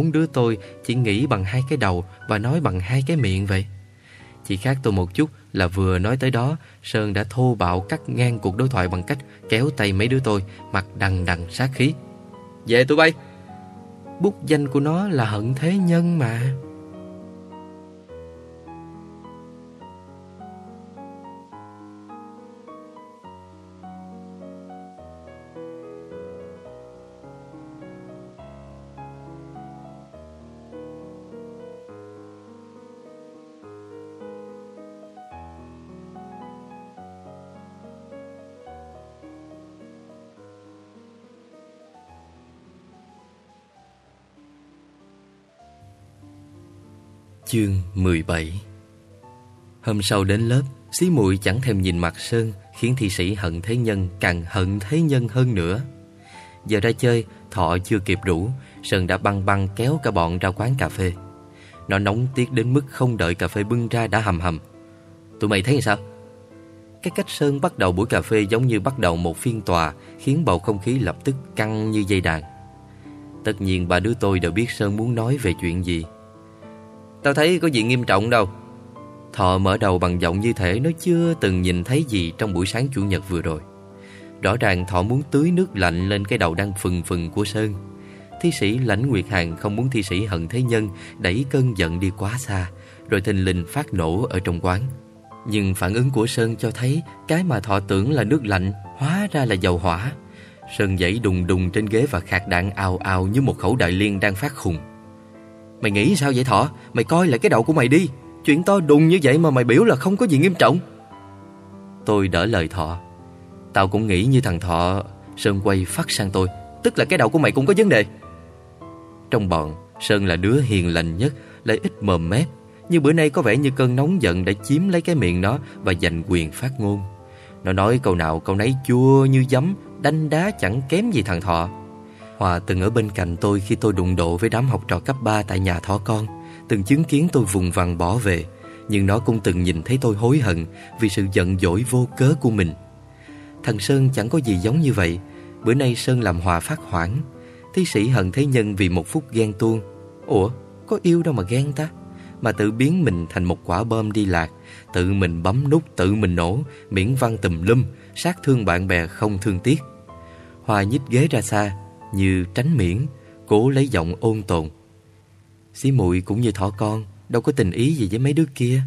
Bốn đứa tôi chỉ nghĩ bằng hai cái đầu và nói bằng hai cái miệng vậy. Chỉ khác tôi một chút là vừa nói tới đó, Sơn đã thô bạo cắt ngang cuộc đối thoại bằng cách kéo tay mấy đứa tôi, mặt đằng đằng sát khí. Về tụi bay! Bút danh của nó là Hận Thế Nhân mà. Chương 17 Hôm sau đến lớp, xí muội chẳng thèm nhìn mặt Sơn khiến thi sĩ hận thế nhân càng hận thế nhân hơn nữa. Giờ ra chơi, thọ chưa kịp đủ, Sơn đã băng băng kéo cả bọn ra quán cà phê. Nó nóng tiết đến mức không đợi cà phê bưng ra đã hầm hầm. Tụi mày thấy sao? Cái cách Sơn bắt đầu buổi cà phê giống như bắt đầu một phiên tòa khiến bầu không khí lập tức căng như dây đàn. Tất nhiên ba đứa tôi đều biết Sơn muốn nói về chuyện gì. Tao thấy có gì nghiêm trọng đâu. Thọ mở đầu bằng giọng như thể nó chưa từng nhìn thấy gì trong buổi sáng Chủ nhật vừa rồi. Rõ ràng Thọ muốn tưới nước lạnh lên cái đầu đang phừng phừng của Sơn. Thi sĩ Lãnh Nguyệt Hàn không muốn thi sĩ Hận Thế Nhân đẩy cơn giận đi quá xa, Rồi thình lình phát nổ ở trong quán. Nhưng phản ứng của Sơn cho thấy Cái mà Thọ tưởng là nước lạnh Hóa ra là dầu hỏa. Sơn dãy đùng đùng trên ghế và khạc đạn ào ào như một khẩu đại liên đang phát khùng. Mày nghĩ sao vậy Thọ? Mày coi lại cái đầu của mày đi. Chuyện to đùng như vậy mà mày biểu là không có gì nghiêm trọng. Tôi đỡ lời Thọ. Tao cũng nghĩ như thằng Thọ, Sơn quay phát sang tôi. Tức là cái đầu của mày cũng có vấn đề. Trong bọn, Sơn là đứa hiền lành nhất Lại ít mồm mép. Nhưng bữa nay có vẻ như cơn nóng giận đã chiếm lấy cái miệng nó Và giành quyền phát ngôn. Nó nói câu nào câu nấy chua như giấm, Đanh đá chẳng kém gì thằng Thọ. Hòa từng ở bên cạnh tôi khi tôi đụng độ với đám học trò cấp 3 tại nhà thỏ con Từng chứng kiến tôi vùng vằng bỏ về Nhưng nó cũng từng nhìn thấy tôi hối hận Vì sự giận dỗi vô cớ của mình. Thằng Sơn chẳng có gì giống như vậy. Bữa nay Sơn làm Hòa phát hoảng. Thi sĩ hận thế nhân vì một phút ghen tuông. Ủa, có yêu đâu mà ghen ta? Mà tự biến mình thành một quả bom đi lạc Tự mình bấm nút, tự mình nổ Miễn văn tùm lum Sát thương bạn bè không thương tiếc. Hòa nhích ghế ra xa như tránh miễn, cố lấy giọng ôn tồn. Xí muội cũng như thỏ con, đâu có tình ý gì với mấy đứa kia.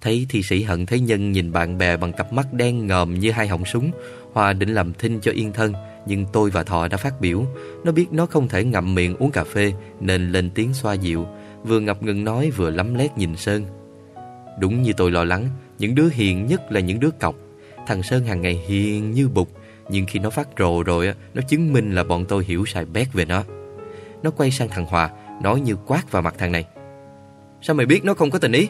Thấy thi sĩ hận thấy nhân nhìn bạn bè bằng cặp mắt đen ngòm như hai họng súng, Hòa định làm thinh cho yên thân, nhưng tôi và Thọ đã phát biểu. Nó biết nó không thể ngậm miệng uống cà phê, nên lên tiếng xoa dịu, vừa ngập ngừng nói vừa lắm lét nhìn Sơn. Đúng như tôi lo lắng, những đứa hiền nhất là những đứa cọc. Thằng Sơn hàng ngày hiền như bụt, nhưng khi nó phát rồ rồi Nó chứng minh là bọn tôi hiểu sai bét về nó. Nó quay sang thằng Hòa, Nói như quát vào mặt thằng này. Sao mày biết nó không có tình ý?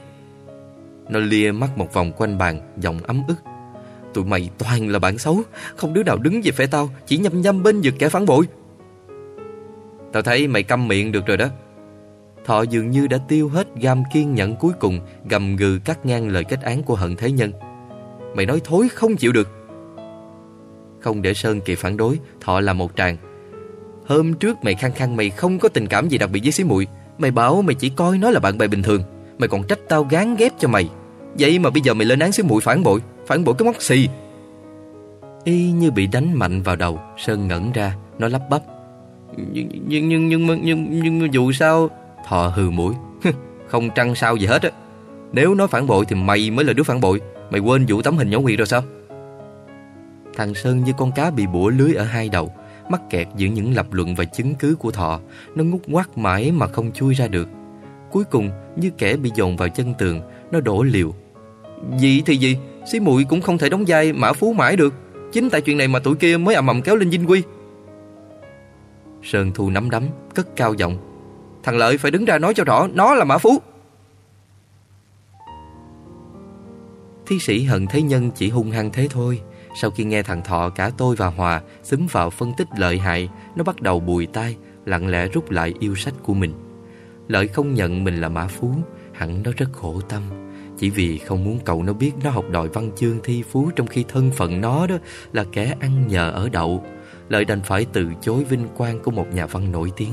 Nó lia mắt một vòng quanh bàn, Giọng ấm ức. Tụi mày toàn là bạn xấu, Không đứa nào đứng về phe tao, Chỉ nhăm nhăm bên vực kẻ phản bội. Tao thấy mày câm miệng được rồi đó. Thọ dường như đã tiêu hết gam kiên nhẫn cuối cùng, Gầm gừ cắt ngang lời kết án của hận thế nhân. Mày nói thối không chịu được không để Sơn kịp phản đối Thọ là một tràng. Hôm trước mày khăng khăng mày không có tình cảm gì đặc biệt với xí muội. Mày bảo mày chỉ coi nó là bạn bè bình thường. Mày còn trách tao gán ghép cho mày. Vậy mà bây giờ mày lên án xí muội phản bội Phản bội cái móc xì. Y như bị đánh mạnh vào đầu Sơn ngẩn ra Nó lắp bắp. Nhưng nhưng nhưng nhưng nhưng, nhưng, nhưng dù sao Thọ hừ mũi. Không trăng sao gì hết á. Nếu nói phản bội thì mày mới là đứa phản bội. Mày quên vụ tấm hình nhỏ Nguyệt rồi sao? Thằng Sơn như con cá bị bủa lưới ở hai đầu. Mắc kẹt giữa những lập luận và chứng cứ của Thọ. Nó ngút ngoắt mãi mà không chui ra được. Cuối cùng, như kẻ bị dồn vào chân tường, Nó đổ liều. Gì thì gì, Xí muội cũng không thể đóng vai mã phú mãi được. Chính tại chuyện này mà tụi kia mới ầm ầm kéo lên dinh quy. Sơn thu nắm đấm, Cất cao giọng. Thằng Lợi phải đứng ra nói cho rõ, Nó là mã phú. Thi sĩ hận thế nhân chỉ hung hăng thế thôi sau khi nghe thằng Thọ cả tôi và Hòa xúm vào phân tích lợi hại, nó bắt đầu bùi tai, lặng lẽ rút lại yêu sách của mình. Lợi không nhận mình là mã phú, hẳn nó rất khổ tâm. Chỉ vì không muốn cậu nó biết nó học đòi văn chương thi phú trong khi thân phận nó đó là kẻ ăn nhờ ở đậu. Lợi đành phải từ chối vinh quang của một nhà văn nổi tiếng.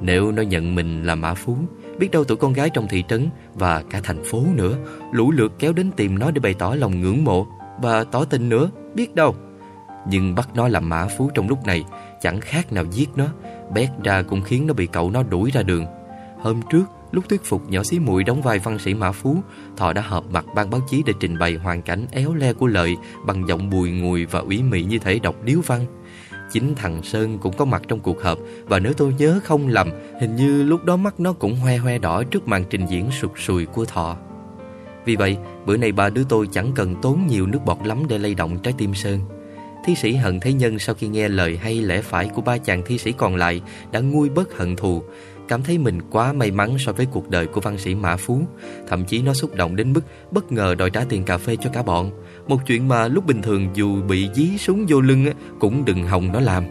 Nếu nó nhận mình là mã phú Biết đâu tụi con gái trong thị trấn Và cả thành phố nữa Lũ lượt kéo đến tìm nó để bày tỏ lòng ngưỡng mộ và tỏ tình nữa Biết đâu Nhưng bắt nó làm mã phú trong lúc này Chẳng khác nào giết nó Bét ra cũng khiến nó bị cậu nó đuổi ra đường Hôm trước Lúc thuyết phục nhỏ xí muội đóng vai văn sĩ Mã Phú, Thọ đã họp mặt ban báo chí để trình bày hoàn cảnh éo le của Lợi bằng giọng bùi ngùi và ủy mị như thể đọc điếu văn. Chính thằng Sơn cũng có mặt trong cuộc họp và nếu tôi nhớ không lầm, hình như lúc đó mắt nó cũng hoe hoe đỏ trước màn trình diễn sụt sùi của Thọ. Vì vậy, bữa nay ba đứa tôi chẳng cần tốn nhiều nước bọt lắm để lay động trái tim Sơn. Thi sĩ Hận Thế Nhân sau khi nghe lời hay lẽ phải của ba chàng thi sĩ còn lại đã nguôi bớt hận thù, cảm thấy mình quá may mắn so với cuộc đời của văn sĩ Mã Phú. Thậm chí nó xúc động đến mức bất ngờ đòi trả tiền cà phê cho cả bọn. Một chuyện mà lúc bình thường dù bị dí súng vô lưng cũng đừng hòng nó làm.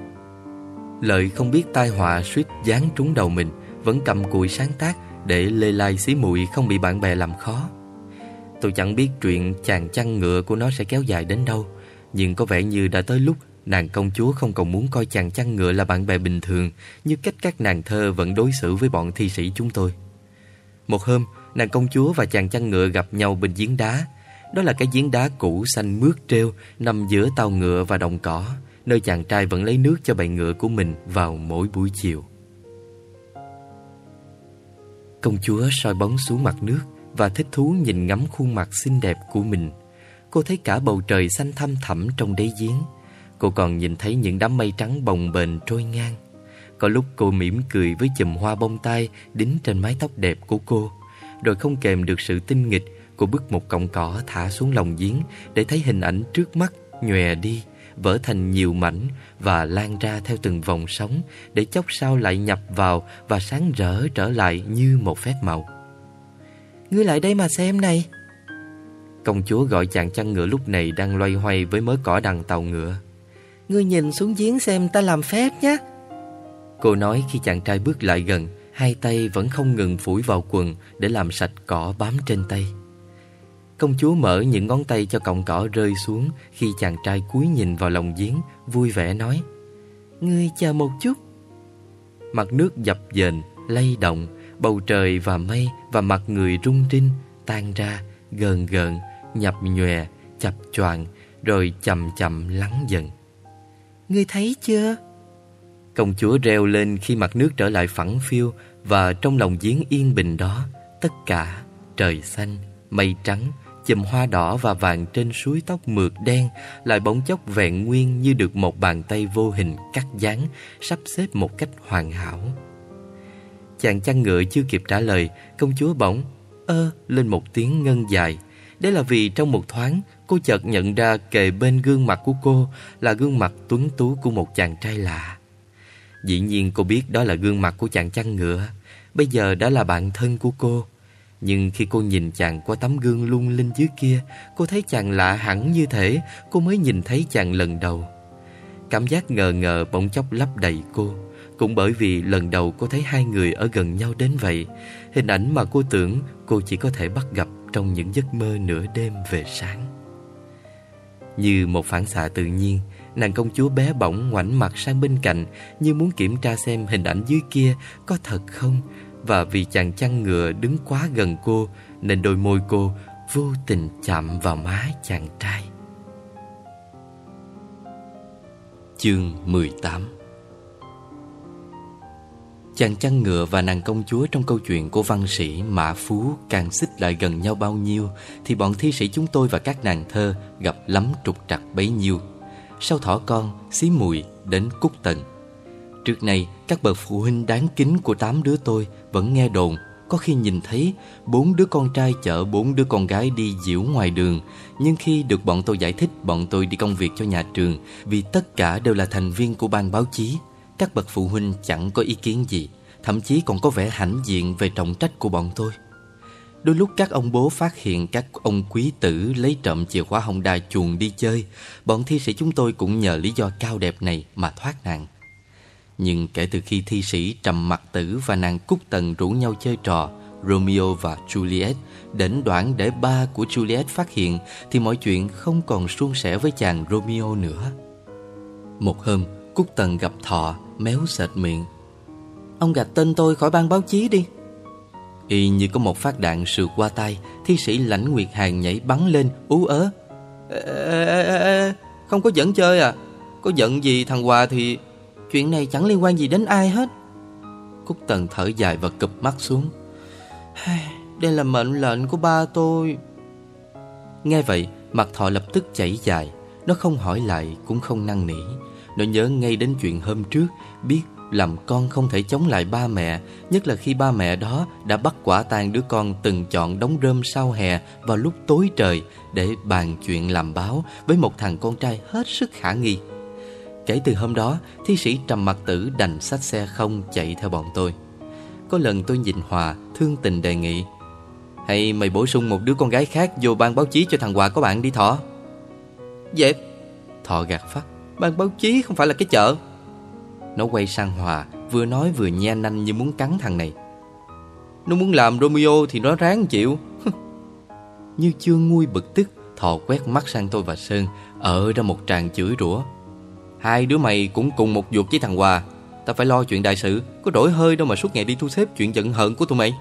Lợi không biết tai họa suýt dán trúng đầu mình, vẫn cầm cùi sáng tác để lê lai xí muội không bị bạn bè làm khó. Tôi chẳng biết chuyện chàng chăn ngựa của nó sẽ kéo dài đến đâu, nhưng có vẻ như đã tới lúc Nàng công chúa không còn muốn coi chàng chăn ngựa là bạn bè bình thường Như cách các nàng thơ vẫn đối xử với bọn thi sĩ chúng tôi. Một hôm, nàng công chúa và chàng chăn ngựa gặp nhau bên giếng đá. Đó là cái giếng đá cũ xanh mướt treo Nằm giữa tàu ngựa và đồng cỏ Nơi chàng trai vẫn lấy nước cho bầy ngựa của mình vào mỗi buổi chiều. Công chúa soi bóng xuống mặt nước. Và thích thú nhìn ngắm khuôn mặt xinh đẹp của mình. Cô thấy cả bầu trời xanh thăm thẳm trong đáy giếng. Cô còn nhìn thấy những đám mây trắng bồng bềnh trôi ngang. Có lúc cô mỉm cười với chùm hoa bông tai Đính trên mái tóc đẹp của cô. Rồi không kèm được sự tinh nghịch, Cô bước một cọng cỏ thả xuống lòng giếng Để thấy hình ảnh trước mắt nhòe đi, Vỡ thành nhiều mảnh Và lan ra theo từng vòng sóng Để chốc sau lại nhập vào Và sáng rỡ trở lại như một phép màu. Ngươi lại đây mà xem này. Công chúa gọi chàng chăn ngựa lúc này đang loay hoay với mớ cỏ đằng tàu ngựa. Ngươi nhìn xuống giếng xem ta làm phép nhé Cô nói khi chàng trai bước lại gần Hai tay vẫn không ngừng phủi vào quần Để làm sạch cỏ bám trên tay. Công chúa mở những ngón tay cho cọng cỏ rơi xuống Khi chàng trai cúi nhìn vào lòng giếng Vui vẻ nói Ngươi chờ một chút. Mặt nước dập dềnh, lay động Bầu trời và mây và mặt người rung rinh Tan ra, gần gần nhập nhòe, chập choạng Rồi chậm chậm lắng dần Ngươi thấy chưa? Công chúa reo lên khi mặt nước trở lại phẳng phiu Và trong lòng giếng yên bình đó Tất cả trời xanh, mây trắng Chùm hoa đỏ và vàng trên suối tóc mượt đen Lại bỗng chốc vẹn nguyên như được một bàn tay vô hình cắt dán Sắp xếp một cách hoàn hảo Chàng chăn ngựa chưa kịp trả lời, Công chúa bỗng, ơ, lên một tiếng ngân dài. Đấy là vì trong một thoáng, Cô chợt nhận ra kề bên gương mặt của cô Là gương mặt tuấn tú của một chàng trai lạ. Dĩ nhiên cô biết đó là gương mặt của chàng chăn ngựa. Bây giờ đã là bạn thân của cô. Nhưng khi cô nhìn chàng qua tấm gương lung linh dưới kia, Cô thấy chàng lạ hẳn như thể Cô mới nhìn thấy chàng lần đầu. Cảm giác ngờ ngờ bỗng chốc lấp đầy cô. Cũng bởi vì lần đầu cô thấy hai người ở gần nhau đến vậy, Hình ảnh mà cô tưởng cô chỉ có thể bắt gặp trong những giấc mơ nửa đêm về sáng. Như một phản xạ tự nhiên, Nàng công chúa bé bỏng ngoảnh mặt sang bên cạnh Như muốn kiểm tra xem hình ảnh dưới kia có thật không Và vì chàng chăn ngựa đứng quá gần cô Nên đôi môi cô vô tình chạm vào má chàng trai. Chương 18 Chàng chăn ngựa và nàng công chúa trong câu chuyện của văn sĩ Mã Phú càng xích lại gần nhau bao nhiêu thì bọn thi sĩ chúng tôi và các nàng thơ gặp lắm trục trặc bấy nhiêu. Sau thỏ con, xí mùi đến cúc tần. Trước này, các bậc phụ huynh đáng kính của tám đứa tôi vẫn nghe đồn có khi nhìn thấy bốn đứa con trai chở bốn đứa con gái đi diễu ngoài đường Nhưng khi được bọn tôi giải thích bọn tôi đi công việc cho nhà trường Vì tất cả đều là thành viên của ban báo chí các bậc phụ huynh chẳng có ý kiến gì, Thậm chí còn có vẻ hãnh diện về trọng trách của bọn tôi. Đôi lúc các ông bố phát hiện các ông quý tử lấy trộm chìa khóa hồng Honda chuồng đi chơi, Bọn thi sĩ chúng tôi cũng nhờ lý do cao đẹp này mà thoát nạn. Nhưng kể từ khi thi sĩ Trầm Mặc Tử và nàng Cúc Tần rủ nhau chơi trò, Romeo và Juliet Đến đoạn để ba của Juliet phát hiện, Thì mọi chuyện không còn suôn sẻ với chàng Romeo nữa. Một hôm, Cúc Tần gặp Thọ méo sệt miệng. Ông gạch tên tôi khỏi ban báo chí đi. Y như có một phát đạn sượt qua tay Thi sĩ lãnh nguyệt hàng nhảy bắn lên ú ớ. Ê, ê, ê, ê, Không có giận chơi à? Có giận gì thằng Hòa thì Chuyện này chẳng liên quan gì đến ai hết. Cúc Tần thở dài và cụp mắt xuống. Đây là mệnh lệnh của ba tôi. Nghe vậy Mặt thọ lập tức chảy dài. Nó không hỏi lại cũng không năn nỉ. Nó nhớ ngay đến chuyện hôm trước Biết làm con không thể chống lại ba mẹ Nhất là khi ba mẹ đó đã bắt quả tang đứa con từng chọn đống rơm sau hè vào lúc tối trời Để bàn chuyện làm báo với một thằng con trai hết sức khả nghi. Kể từ hôm đó, thi sĩ trầm mặt tử đành xách xe không chạy theo bọn tôi. Có lần tôi nhìn Hòa, thương tình đề nghị Hay mày bổ sung một đứa con gái khác vô ban báo chí cho thằng Hòa có bạn đi Thọ. Dẹp. Thọ gạt phát Ban báo chí không phải là cái chợ. Nó quay sang Hòa, Vừa nói vừa nhe nanh như muốn cắn thằng này. Nó muốn làm Romeo thì nó ráng chịu. Như chưa nguôi bực tức Thọ quét mắt sang tôi và Sơn, Ở ra một tràng chửi rủa. Hai đứa mày cũng cùng một ruột với thằng Hòa. Ta phải lo chuyện đại sự, Có đổi hơi đâu mà suốt ngày đi thu xếp chuyện giận hận của tụi mày.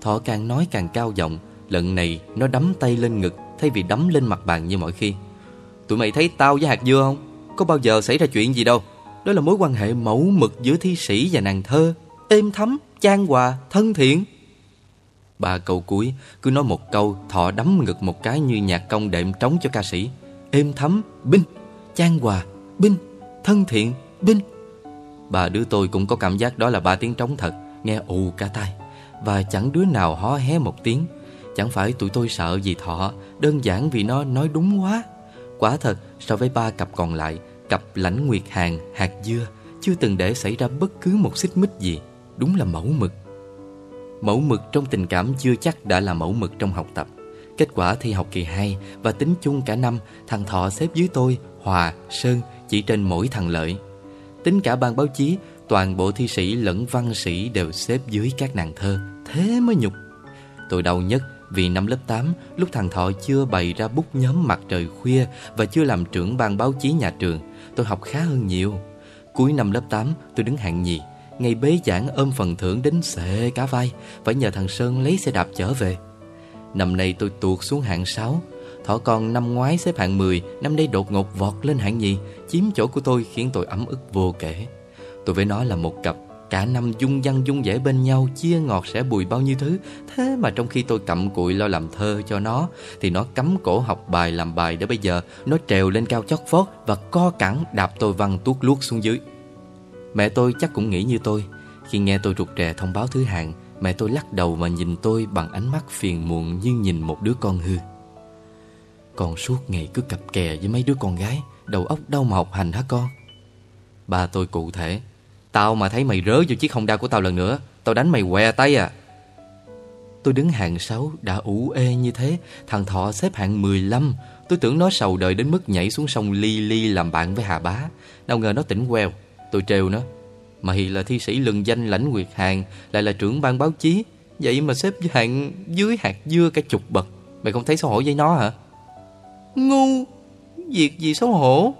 Thọ càng nói càng cao giọng, Lần này nó đấm tay lên ngực Thay vì đấm lên mặt bàn như mọi khi. Tụi mày thấy tao với hạt dưa không? Có bao giờ xảy ra chuyện gì đâu. Đó là mối quan hệ mẫu mực giữa thi sĩ và nàng thơ. Êm thấm, chan hòa, thân thiện. Ba câu cuối Cứ nói một câu Thọ đấm ngực một cái như nhạc công đệm trống cho ca sĩ. Êm thấm, binh Chan hòa, binh Thân thiện, binh. Bà đứa tôi cũng có cảm giác đó là ba tiếng trống thật Nghe ù cả tai. Và chẳng đứa nào hó hé một tiếng. Chẳng phải tụi tôi sợ gì Thọ Đơn giản vì nó nói đúng quá. Quả thật so với ba cặp còn lại Cặp lãnh nguyệt hàng, hạt dưa. Chưa từng để xảy ra bất cứ một xích mích gì. Đúng là mẫu mực. Mẫu mực trong tình cảm chưa chắc đã là mẫu mực trong học tập. Kết quả thi học kỳ 2 Và tính chung cả năm Thằng Thọ xếp dưới tôi Hòa, Sơn chỉ trên mỗi thằng Lợi. Tính cả ban báo chí Toàn bộ thi sĩ lẫn văn sĩ đều xếp dưới các nàng thơ. Thế mới nhục. Tôi đau nhất vì năm lớp 8 Lúc thằng Thọ chưa bày ra bút nhóm mặt trời khuya Và chưa làm trưởng ban báo chí nhà trường tôi học khá hơn nhiều. Cuối năm lớp 8, tôi đứng hạng nhì. Ngày bế giảng ôm phần thưởng đến xệ cả vai, phải nhờ thằng Sơn lấy xe đạp trở về. Năm nay tôi tuột xuống hạng 6. Thọ còn năm ngoái xếp hạng 10, năm nay đột ngột vọt lên hạng nhì, chiếm chỗ của tôi khiến tôi ấm ức vô kể. Tôi với nó là một cặp Cả năm dung dăng dung dễ bên nhau, Chia ngọt sẽ bùi bao nhiêu thứ. Thế mà trong khi tôi cặm cụi lo làm thơ cho nó, Thì nó cắm cổ học bài làm bài Để bây giờ nó trèo lên cao chót vót Và co cẳng đạp tôi văng tuốt luốt xuống dưới. Mẹ tôi chắc cũng nghĩ như tôi. Khi nghe tôi rụt rè thông báo thứ hạng, Mẹ tôi lắc đầu và nhìn tôi bằng ánh mắt phiền muộn Như nhìn một đứa con hư. Con suốt ngày cứ cặp kè với mấy đứa con gái, Đầu óc đâu mà học hành hả con? Ba tôi cụ thể. Tao mà thấy mày rớ vô chiếc Honda của tao lần nữa, Tao đánh mày què tay à. Tôi đứng hạng 6 đã ủ ê như thế, Thằng Thọ xếp hạng 15 Tôi tưởng nó sầu đời đến mức nhảy xuống sông Ly Ly làm bạn với Hà Bá. Nào ngờ nó tỉnh queo, Tôi trêu nó. Mày là thi sĩ lừng danh lãnh nguyệt hàng, Lại là trưởng ban báo chí. Vậy mà xếp hạng dưới hạt dưa cả chục bậc. Mày không thấy xấu hổ với nó hả? Ngu, Việc gì xấu hổ?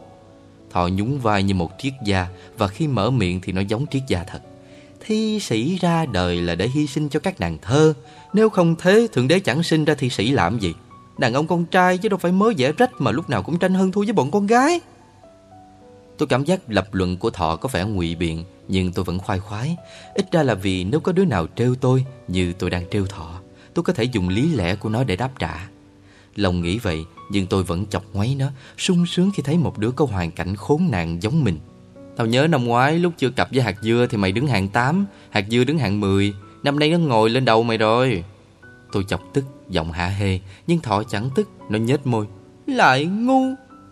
Thọ nhún vai như một triết gia, Và khi mở miệng thì nó giống triết gia thật. Thi sĩ ra đời là để hy sinh cho các nàng thơ. Nếu không thế, Thượng đế chẳng sinh ra thi sĩ làm gì. Đàn ông con trai chứ đâu phải mới vẽ rách Mà lúc nào cũng tranh hơn thua với bọn con gái. Tôi cảm giác lập luận của Thọ có vẻ ngụy biện, Nhưng tôi vẫn khoai khoái. Ít ra là vì nếu có đứa nào trêu tôi Như tôi đang trêu Thọ, Tôi có thể dùng lý lẽ của nó để đáp trả. Lòng nghĩ vậy nhưng tôi vẫn chọc ngoáy nó, sung sướng khi thấy một đứa có hoàn cảnh khốn nạn giống mình. Tao nhớ năm ngoái lúc chưa cặp với hạt dưa Thì mày đứng hạng 8 Hạt dưa đứng hạng 10 Năm nay nó ngồi lên đầu mày rồi. Tôi chọc tức, giọng hạ hê, Nhưng thọ chẳng tức, Nó nhếch môi. Lại ngu,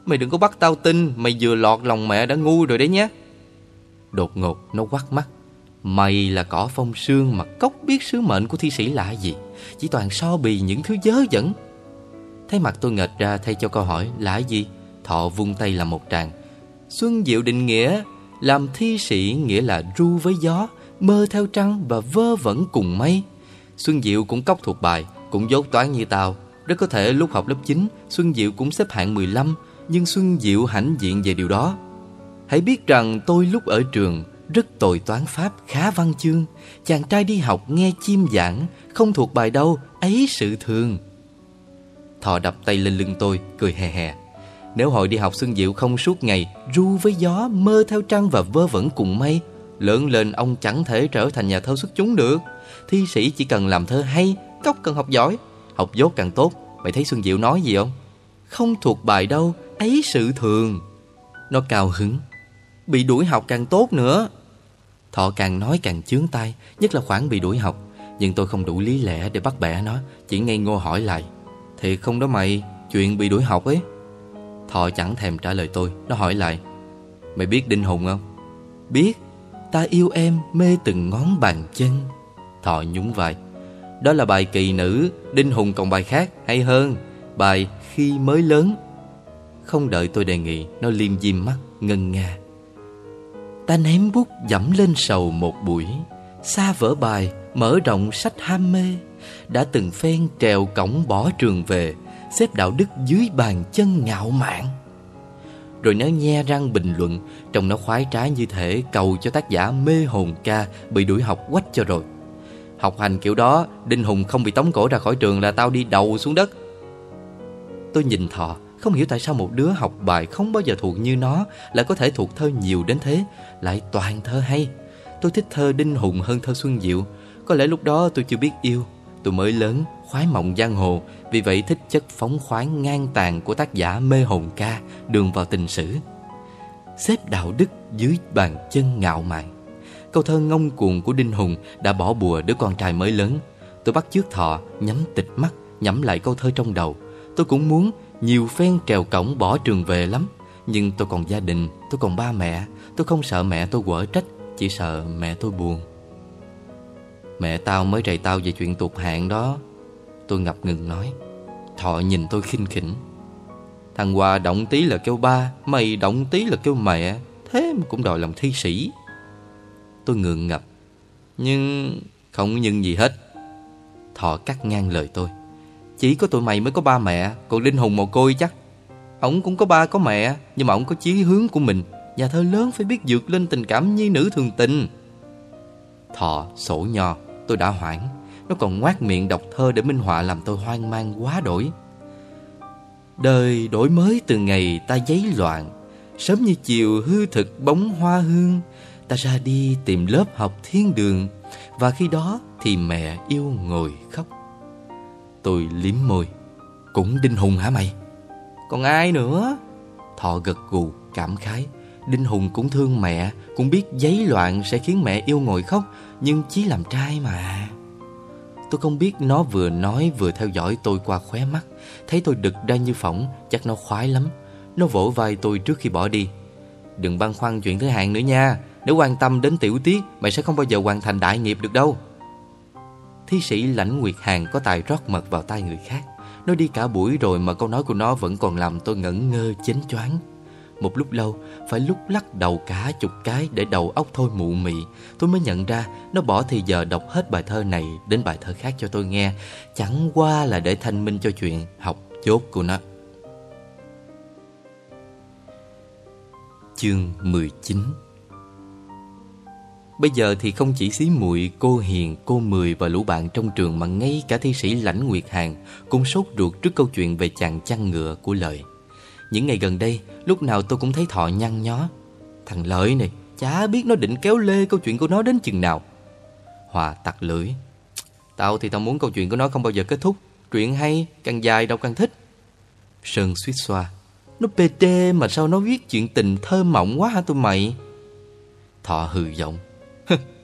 Mày đừng có bắt tao tin, Mày vừa lọt lòng mẹ đã ngu rồi đấy nhé. Đột ngột, nó quắt mắt. Mày là cỏ phong sương mà cốc biết sứ mệnh của thi sĩ là gì? Chỉ toàn so bì những thứ dớ dẫn. Thấy mặt tôi nghệt ra thay cho câu hỏi là gì? Thọ vung tay làm một tràng. Xuân Diệu định nghĩa Làm thi sĩ nghĩa là ru với gió Mơ theo trăng và vơ vẩn cùng mây. Xuân Diệu cũng cốc thuộc bài Cũng dốt toán như tao. Rất có thể lúc học lớp 9 Xuân Diệu cũng xếp hạng 15 Nhưng Xuân Diệu hãnh diện về điều đó. Hãy biết rằng tôi lúc ở trường rất tồi toán pháp, khá văn chương. Chàng trai đi học nghe chim giảng, không thuộc bài đâu, ấy sự thường. Thọ đập tay lên lưng tôi, cười hè hè. Nếu hồi đi học Xuân Diệu không suốt ngày Ru với gió, mơ theo trăng và vơ vẩn cùng mây Lớn lên ông chẳng thể trở thành nhà thơ xuất chúng được. Thi sĩ chỉ cần làm thơ hay cóc cần học giỏi Học dốt càng tốt. Mày thấy Xuân Diệu nói gì không? Không thuộc bài đâu Ấy sự thường. Nó cao hứng. Bị đuổi học càng tốt nữa. Thọ càng nói càng chướng tay Nhất là khoảng bị đuổi học. Nhưng tôi không đủ lý lẽ để bắt bẻ nó Chỉ ngây ngô hỏi lại thì không đó mày, Chuyện bị đuổi học ấy. Thọ chẳng thèm trả lời tôi, Nó hỏi lại, Mày biết Đinh Hùng không? Biết, Ta yêu em mê từng ngón bàn chân. Thọ nhún vai, Đó là bài kỳ nữ, Đinh Hùng còn bài khác, hay hơn, Bài khi mới lớn. Không đợi tôi đề nghị, Nó liêm diêm mắt, ngân nga. Ta ném bút dẫm lên sầu một buổi Xa vỡ bài Mở rộng sách ham mê. Đã từng phen trèo cổng bỏ trường về, Xếp đạo đức dưới bàn chân ngạo mạn. Rồi nó nhe răng bình luận, Trông nó khoái trá như thể cầu cho tác giả mê hồn ca Bị đuổi học quách cho rồi. Học hành kiểu đó, Đinh Hùng không bị tống cổ ra khỏi trường là tao đi đầu xuống đất. Tôi nhìn thọ, Không hiểu tại sao một đứa học bài không bao giờ thuộc như nó, Lại có thể thuộc thơ nhiều đến thế, Lại toàn thơ hay. Tôi thích thơ Đinh Hùng hơn thơ Xuân Diệu, Có lẽ lúc đó tôi chưa biết yêu. Tôi mới lớn, khoái mộng giang hồ Vì vậy thích chất phóng khoáng ngang tàn Của tác giả mê hồn ca Đường vào tình sử. Xếp đạo đức dưới bàn chân ngạo mạn. Câu thơ ngông cuồng của Đinh Hùng Đã bỏ bùa đứa con trai mới lớn. Tôi bắt chước thọ, nhắm tịch mắt Nhắm lại câu thơ trong đầu. Tôi cũng muốn nhiều phen trèo cổng bỏ trường về lắm. Nhưng tôi còn gia đình Tôi còn ba mẹ. Tôi không sợ mẹ tôi quở trách Chỉ sợ mẹ tôi buồn. Mẹ tao mới rầy tao về chuyện tục hạng đó. Tôi ngập ngừng nói, Thọ nhìn tôi khinh khỉnh. Thằng Hòa động tí là kêu ba, Mày động tí là kêu mẹ, Thế mà cũng đòi làm thi sĩ. Tôi ngượng ngập, Nhưng không nhưng gì hết. Thọ cắt ngang lời tôi, Chỉ có tụi mày mới có ba mẹ, Còn Linh Hùng mồ côi chắc. Ông cũng có ba có mẹ, Nhưng mà ông có chí hướng của mình. Nhà thơ lớn phải biết vượt lên tình cảm nhi nữ thường tình. Thọ sổ nho Tôi đã hoảng. Nó còn ngoác miệng đọc thơ để minh họa làm tôi hoang mang quá đổi. Đời đổi mới từ ngày ta giấy loạn. Sớm như chiều hư thực bóng hoa hương. Ta ra đi tìm lớp học thiên đường. Và khi đó thì mẹ yêu ngồi khóc. Tôi liếm môi. Cũng Đinh Hùng hả mày? Còn ai nữa? Thọ gật gù, cảm khái. Đinh Hùng cũng thương mẹ. Cũng biết giấy loạn sẽ khiến mẹ yêu ngồi khóc. Nhưng chí làm trai mà. Tôi không biết nó vừa nói vừa theo dõi tôi qua khóe mắt. Thấy tôi đực ra như phỏng, Chắc nó khoái lắm. Nó vỗ vai tôi trước khi bỏ đi. Đừng băn khoăn chuyện thứ hạng nữa nha. Nếu quan tâm đến tiểu tiết, Mày sẽ không bao giờ hoàn thành đại nghiệp được đâu. Thi sĩ lãnh Nguyệt Hàng có tài rót mật vào tay người khác. Nó đi cả buổi rồi mà câu nói của nó vẫn còn làm tôi ngẩn ngơ chến choáng một lúc lâu, phải lúc lắc đầu cả chục cái để đầu óc thôi mụ mị. Tôi mới nhận ra nó bỏ thì giờ đọc hết bài thơ này đến bài thơ khác cho tôi nghe. Chẳng qua là để thanh minh cho chuyện học chốt của nó. Chương 19 Bây giờ thì không chỉ xí muội cô Hiền, cô Mười và lũ bạn trong trường Mà ngay cả thi sĩ Lãnh Nguyệt Hàng Cũng sốt ruột trước câu chuyện về chàng chăn ngựa của Lợi những ngày gần đây, Lúc nào tôi cũng thấy Thọ nhăn nhó. Thằng Lợi này, Chả biết nó định kéo lê câu chuyện của nó đến chừng nào. Hòa tặc lưỡi. Tao thì tao muốn câu chuyện của nó không bao giờ kết thúc. Chuyện hay, càng dài đâu càng thích. Sơn suýt xoa. Nó PT mà sao nó viết chuyện tình thơ mộng quá hả tụi mày? Thọ hừ giọng.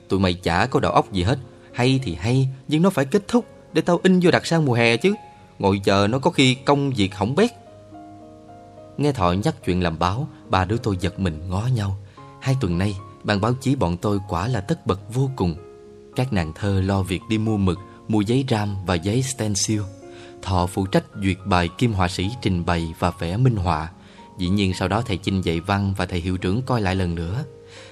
Tụi mày chả có đầu óc gì hết. Hay thì hay, Nhưng nó phải kết thúc Để tao in vô đặt sang mùa hè chứ. Ngồi chờ nó có khi công việc hỏng bét. Nghe Thọ nhắc chuyện làm báo, Ba đứa tôi giật mình ngó nhau. Hai tuần nay, Ban báo chí bọn tôi quả là tất bật vô cùng. Các nàng thơ lo việc đi mua mực, Mua giấy ram và giấy stencil. Thọ phụ trách duyệt bài kim họa sĩ trình bày và vẽ minh họa. Dĩ nhiên sau đó thầy Chinh dạy văn và thầy hiệu trưởng coi lại lần nữa.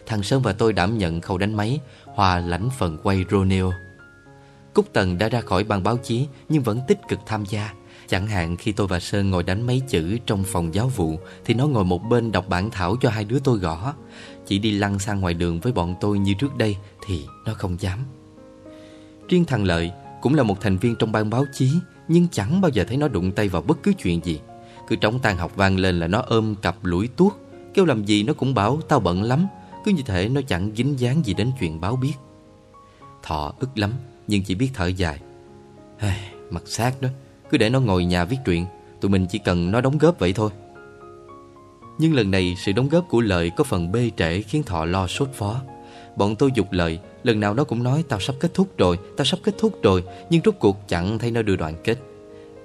Thằng Sơn và tôi đảm nhận khâu đánh máy, Hòa lãnh phần quay Roneo. Cúc Tần đã ra khỏi ban báo chí Nhưng vẫn tích cực tham gia. Chẳng hạn khi tôi và Sơn ngồi đánh mấy chữ trong phòng giáo vụ, Thì nó ngồi một bên đọc bản thảo cho hai đứa tôi gõ. Chỉ đi lăn sang ngoài đường với bọn tôi như trước đây Thì nó không dám. Riêng thằng Lợi cũng là một thành viên trong ban báo chí, Nhưng chẳng bao giờ thấy nó đụng tay vào bất cứ chuyện gì. Cứ trống tan học vang lên là nó ôm cặp lũi tuốt, Kêu làm gì nó cũng bảo tao bận lắm, Cứ như thể nó chẳng dính dáng gì đến chuyện báo biết. Thọ ức lắm, Nhưng chỉ biết thở dài. Mặt xác đó. Cứ để nó ngồi nhà viết truyện Tụi mình chỉ cần nó đóng góp vậy thôi Nhưng lần này sự đóng góp của Lợi Có phần bê trễ khiến Thọ lo sốt phó Bọn tôi dục Lợi Lần nào nó cũng nói tao sắp kết thúc rồi Tao sắp kết thúc rồi Nhưng rốt cuộc chẳng thấy nó đưa đoạn kết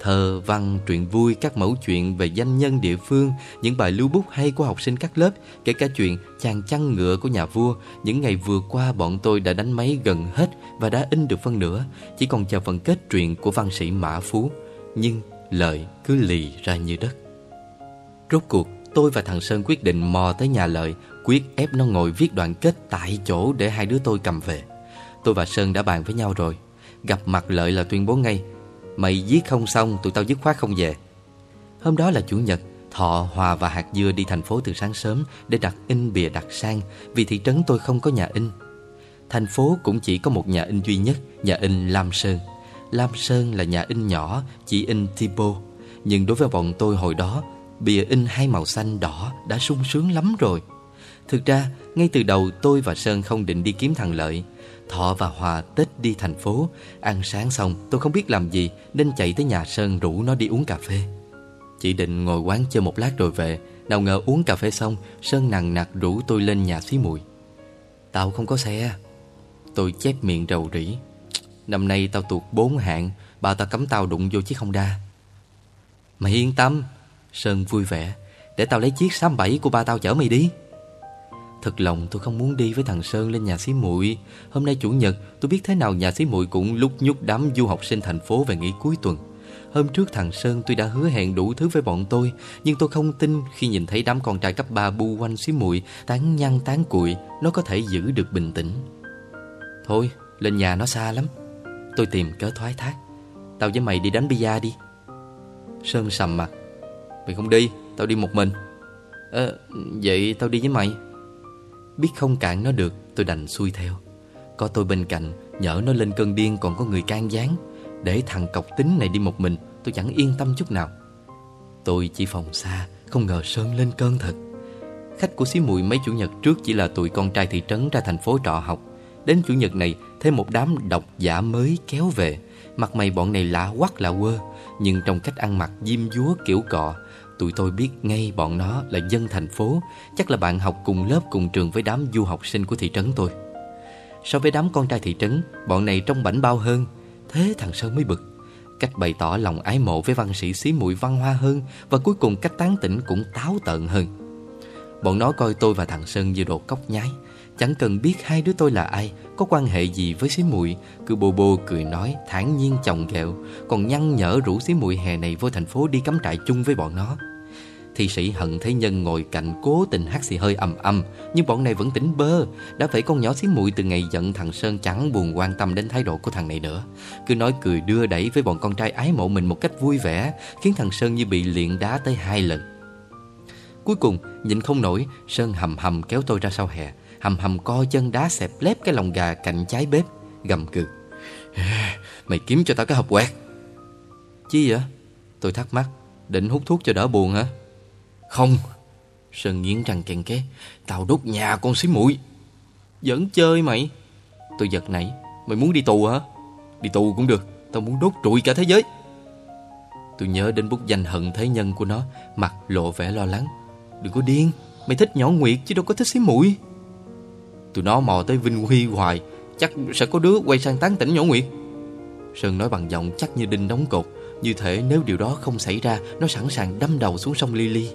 Thơ, văn, truyện vui, các mẫu chuyện về danh nhân địa phương, những bài lưu bút hay của học sinh các lớp, kể cả chuyện chàng chăn ngựa của nhà vua. Những ngày vừa qua bọn tôi đã đánh máy gần hết và đã in được phân nửa, chỉ còn chờ phần kết truyện của văn sĩ Mã Phú. Nhưng lợi cứ lì ra như đất. Rốt cuộc, tôi và thằng Sơn quyết định mò tới nhà lợi, quyết ép nó ngồi viết đoạn kết tại chỗ để hai đứa tôi cầm về. Tôi và Sơn đã bàn với nhau rồi. Gặp mặt lợi là tuyên bố ngay Mày viết không xong tụi tao dứt khoát không về Hôm đó là chủ nhật Thọ, Hòa và Hạt Dưa đi thành phố từ sáng sớm Để đặt in bìa đặt sang Vì thị trấn tôi không có nhà in Thành phố cũng chỉ có một nhà in duy nhất Nhà in Lam Sơn Lam Sơn là nhà in nhỏ, Chỉ in typo Nhưng đối với bọn tôi hồi đó, Bìa in hai màu xanh đỏ Đã sung sướng lắm rồi. Thực ra, ngay từ đầu tôi và Sơn không định đi kiếm thằng Lợi. Thọ và Hòa Tết đi thành phố. Ăn sáng xong, tôi không biết làm gì, Nên chạy tới nhà Sơn rủ nó đi uống cà phê. Chỉ định ngồi quán chơi một lát rồi về. Nào ngờ uống cà phê xong, Sơn nặng nặc rủ tôi lên nhà xí mùi Tao không có xe. Tôi chép miệng rầu rĩ. Năm nay tao tuột bốn hạng, Bà tao cấm tao đụng vô chiếc không đa Mày yên tâm, Sơn vui vẻ. Để tao lấy chiếc 67 của ba tao chở mày đi. Thật lòng tôi không muốn đi với thằng Sơn lên nhà xí muội. Hôm nay chủ nhật, tôi biết thế nào nhà xí muội cũng lúc nhúc đám du học sinh thành phố về nghỉ cuối tuần. Hôm trước thằng Sơn tôi đã hứa hẹn đủ thứ với bọn tôi, Nhưng tôi không tin khi nhìn thấy đám con trai cấp 3 bu quanh xí muội, Tán nhăn tán cuội, Nó có thể giữ được bình tĩnh. Thôi, lên nhà nó xa lắm. Tôi tìm cớ thoái thác. Tao với mày đi đánh bia đi. Sơn sầm mặt. Mày không đi, tao đi một mình. Ờ, vậy tao đi với mày. Biết không cản nó được Tôi đành xuôi theo. Có tôi bên cạnh Nhỡ nó lên cơn điên còn có người can gián Để thằng cọc tính này đi một mình Tôi chẳng yên tâm chút nào. Tôi chỉ phòng xa Không ngờ Sơn lên cơn thật. Khách của xí mùi mấy chủ nhật trước Chỉ là tụi con trai thị trấn ra thành phố trọ học. Đến chủ nhật này, Thêm một đám độc giả mới kéo về. Mặt mày bọn này lạ quắc lạ quơ, Nhưng trong cách ăn mặc diêm dúa kiểu cọ, Tụi tôi biết ngay bọn nó là dân thành phố, Chắc là bạn học cùng lớp cùng trường với đám du học sinh của thị trấn tôi. So với đám con trai thị trấn, Bọn này trông bảnh bao hơn. Thế thằng Sơn mới bực. Cách bày tỏ lòng ái mộ với văn sĩ xí muội văn hoa hơn Và cuối cùng cách tán tỉnh cũng táo tợn hơn. Bọn nó coi tôi và thằng Sơn như đồ cốc nhái. Chẳng cần biết hai đứa tôi là ai, Có quan hệ gì với xí muội. Cứ bô bô cười nói, thản nhiên chồng ghẹo. Còn nhăn nhở rủ xí muội hè này vô thành phố đi cắm trại chung với bọn nó. Thi sĩ hận thế nhân ngồi cạnh cố tình hát xì hơi ầm ầm, Nhưng bọn này vẫn tỉnh bơ. Đã vậy con nhỏ xí muội từ ngày giận thằng Sơn chẳng buồn quan tâm đến thái độ của thằng này nữa. Cứ nói cười đưa đẩy với bọn con trai ái mộ mình một cách vui vẻ, Khiến thằng Sơn như bị liện đá tới hai lần. Cuối cùng nhìn không nổi, Sơn hầm hầm kéo tôi ra sau hè. Hầm hầm co chân đá xẹp lép cái lòng gà cạnh trái bếp, Gầm cừ. Mày kiếm cho tao cái hộp quẹt. Chi vậy? Tôi thắc mắc, Định hút thuốc cho đỡ buồn hả? Không. Sơn nghiến răng kèn ké Tao đốt nhà con xí muội. Vẫn chơi mày. Tôi giật nảy. Mày muốn đi tù hả? Đi tù cũng được. Tao muốn đốt trụi cả thế giới. Tôi nhớ đến bút danh hận thế nhân của nó, Mặt lộ vẻ lo lắng. Đừng có điên. Mày thích nhỏ nguyệt chứ đâu có thích xí muội. Tụi nó mò tới Vinh Huy hoài, Chắc sẽ có đứa quay sang tán tỉnh nhỏ nguyệt. Sơn nói bằng giọng chắc như đinh đóng cột, Như thể nếu điều đó không xảy ra, Nó sẵn sàng đâm đầu xuống sông Lily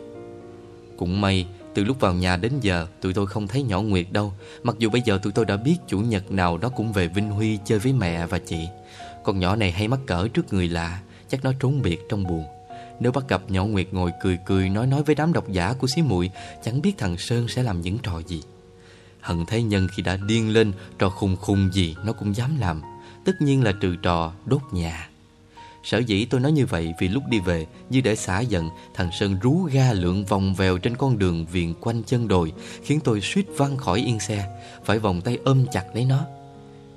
cũng may, từ lúc vào nhà đến giờ, tụi tôi không thấy nhỏ Nguyệt đâu. Mặc dù bây giờ tụi tôi đã biết chủ nhật nào nó cũng về Vinh Huy chơi với mẹ và chị. Con nhỏ này hay mắc cỡ trước người lạ, Chắc nó trốn biệt trong buồn. Nếu bắt gặp nhỏ Nguyệt ngồi cười cười nói nói với đám độc giả của xí muội, Chẳng biết thằng Sơn sẽ làm những trò gì. Hận thế nhân khi đã điên lên, Trò khùng khùng gì nó cũng dám làm. Tất nhiên là trừ trò, đốt nhà. Sở dĩ tôi nói như vậy vì lúc đi về, Như để xả giận, Thằng Sơn rú ga lượn vòng vèo trên con đường viền quanh chân đồi, Khiến tôi suýt văng khỏi yên xe, Phải vòng tay ôm chặt lấy nó.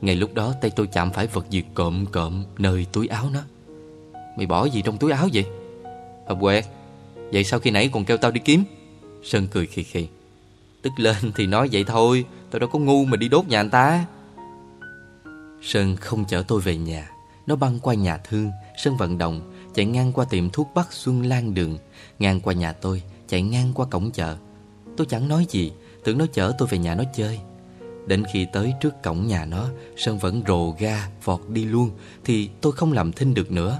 Ngay lúc đó tay tôi chạm phải vật gì cộm cộm Nơi túi áo nó. Mày bỏ gì trong túi áo vậy? Hợp quẹt, Vậy sao khi nãy còn kêu tao đi kiếm? Sơn cười khì khì. Tức lên thì nói vậy thôi, Tao đâu có ngu mà đi đốt nhà anh ta. Sơn không chở tôi về nhà. Nó băng qua nhà thương Sơn vận động, Chạy ngang qua tiệm thuốc bắc Xuân Lan Đường. Ngang qua nhà tôi, Chạy ngang qua cổng chợ. Tôi chẳng nói gì, Tưởng nó chở tôi về nhà nó chơi. Đến khi tới trước cổng nhà nó, Sơn vẫn rồ ga, vọt đi luôn, Thì tôi không làm thinh được nữa.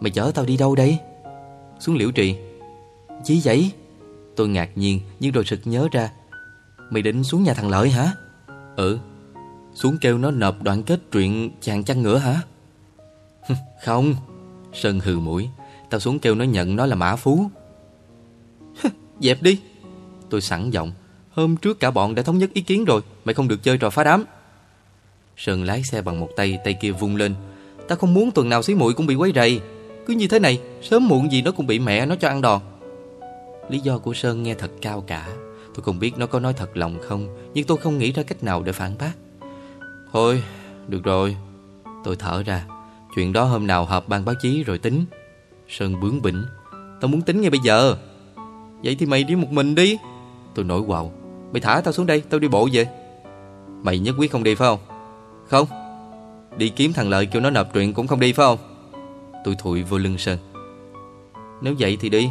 Mày chở tao đi đâu đây? Xuống liễu trì. Chí vậy Tôi ngạc nhiên, nhưng rồi sực nhớ ra Mày định xuống nhà thằng Lợi hả? Ừ. Xuống kêu nó nộp đoạn kết truyện chàng chăn ngựa hả? Không. Sơn hừ mũi. Tao xuống kêu nó nhận nó là mã phú. Dẹp đi. Tôi sẵn giọng. Hôm trước cả bọn đã thống nhất ý kiến rồi. Mày không được chơi trò phá đám. Sơn lái xe bằng một tay Tay kia vung lên. Tao không muốn tuần nào xí muội cũng bị quấy rầy. Cứ như thế này, Sớm muộn gì nó cũng bị mẹ nó cho ăn đòn. Lý do của Sơn nghe thật cao cả. Tôi không biết nó có nói thật lòng không Nhưng tôi không nghĩ ra cách nào để phản bác. Thôi, được rồi. Tôi thở ra. Chuyện đó hôm nào họp ban báo chí rồi tính. Sơn bướng bỉnh. Tao muốn tính ngay bây giờ. Vậy thì mày đi một mình đi. Tôi nổi quạo. Mày thả tao xuống đây, tao đi bộ về. Mày nhất quyết không đi phải không? Không. Đi kiếm thằng Lợi kêu nó nộp truyện cũng không đi phải không? Tôi thụi vô lưng Sơn. Nếu vậy thì đi.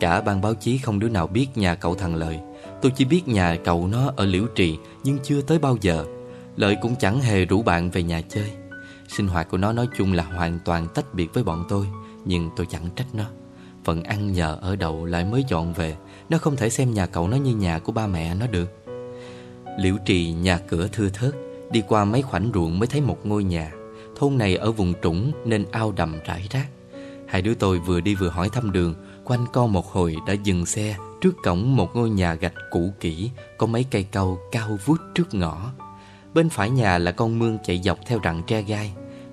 Cả ban báo chí không đứa nào biết nhà cậu thằng Lợi Tôi chỉ biết nhà cậu nó ở Liễu Trì, Nhưng chưa tới bao giờ. Lợi cũng chẳng hề rủ bạn về nhà chơi. Sinh hoạt của nó nói chung là hoàn toàn tách biệt với bọn tôi, Nhưng tôi chẳng trách nó. Phần ăn nhờ ở đậu lại mới dọn về. Nó không thể xem nhà cậu nó như nhà của ba mẹ nó được. Liễu trì, nhà cửa thưa thớt. Đi qua mấy khoảnh ruộng mới thấy một ngôi nhà. Thôn này ở vùng trũng nên ao đầm rải rác. Hai đứa tôi vừa đi vừa hỏi thăm đường Quanh co một hồi đã dừng xe Trước cổng một ngôi nhà gạch cũ kỹ Có mấy cây cau cao vút trước ngõ. Bên phải nhà là con mương chạy dọc theo rặng tre gai.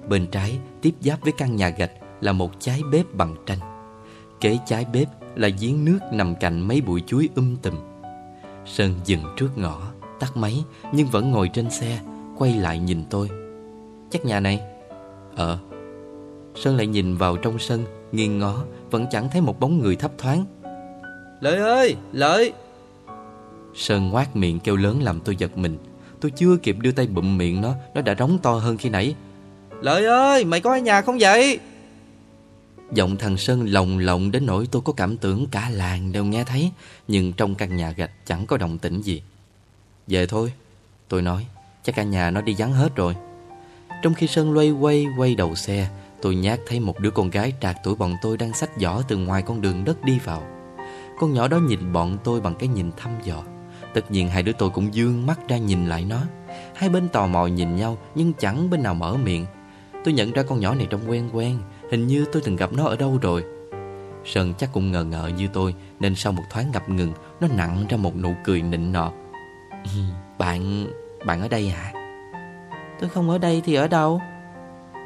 Bên trái tiếp giáp với căn nhà gạch là một trái bếp bằng tranh. Kế trái bếp là giếng nước nằm cạnh mấy bụi chuối um tùm. Sơn dừng trước ngõ, tắt máy nhưng vẫn ngồi trên xe Quay lại nhìn tôi. Chắc nhà này? Ờ. Sơn lại nhìn vào trong sân Nghiêng ngó Vẫn chẳng thấy một bóng người thấp thoáng. Lợi ơi Lợi! Sơn ngoác miệng kêu lớn làm tôi giật mình. Tôi chưa kịp đưa tay bụm miệng nó Nó đã rống to hơn khi nãy. Lợi ơi mày có ở nhà không vậy? Giọng thằng Sơn lồng lộng đến nỗi tôi có cảm tưởng cả làng đều nghe thấy Nhưng trong căn nhà gạch chẳng có động tĩnh gì. Về thôi Tôi nói Chắc cả nhà nó đi vắng hết rồi. Trong khi Sơn loay quay quay đầu xe Tôi nhát thấy một đứa con gái trạc tuổi bọn tôi đang sách giỏ từ ngoài con đường đất đi vào. Con nhỏ đó nhìn bọn tôi bằng cái nhìn thăm dò. Tất nhiên hai đứa tôi cũng dương mắt ra nhìn lại nó. Hai bên tò mò nhìn nhau, Nhưng chẳng bên nào mở miệng. Tôi nhận ra con nhỏ này trông quen quen, Hình như tôi từng gặp nó ở đâu rồi. Sơn chắc cũng ngờ ngợ như tôi, Nên sau một thoáng ngập ngừng, Nó nặng ra một nụ cười nịnh nọ Bạn... bạn ở đây hả? Tôi không ở đây thì ở đâu?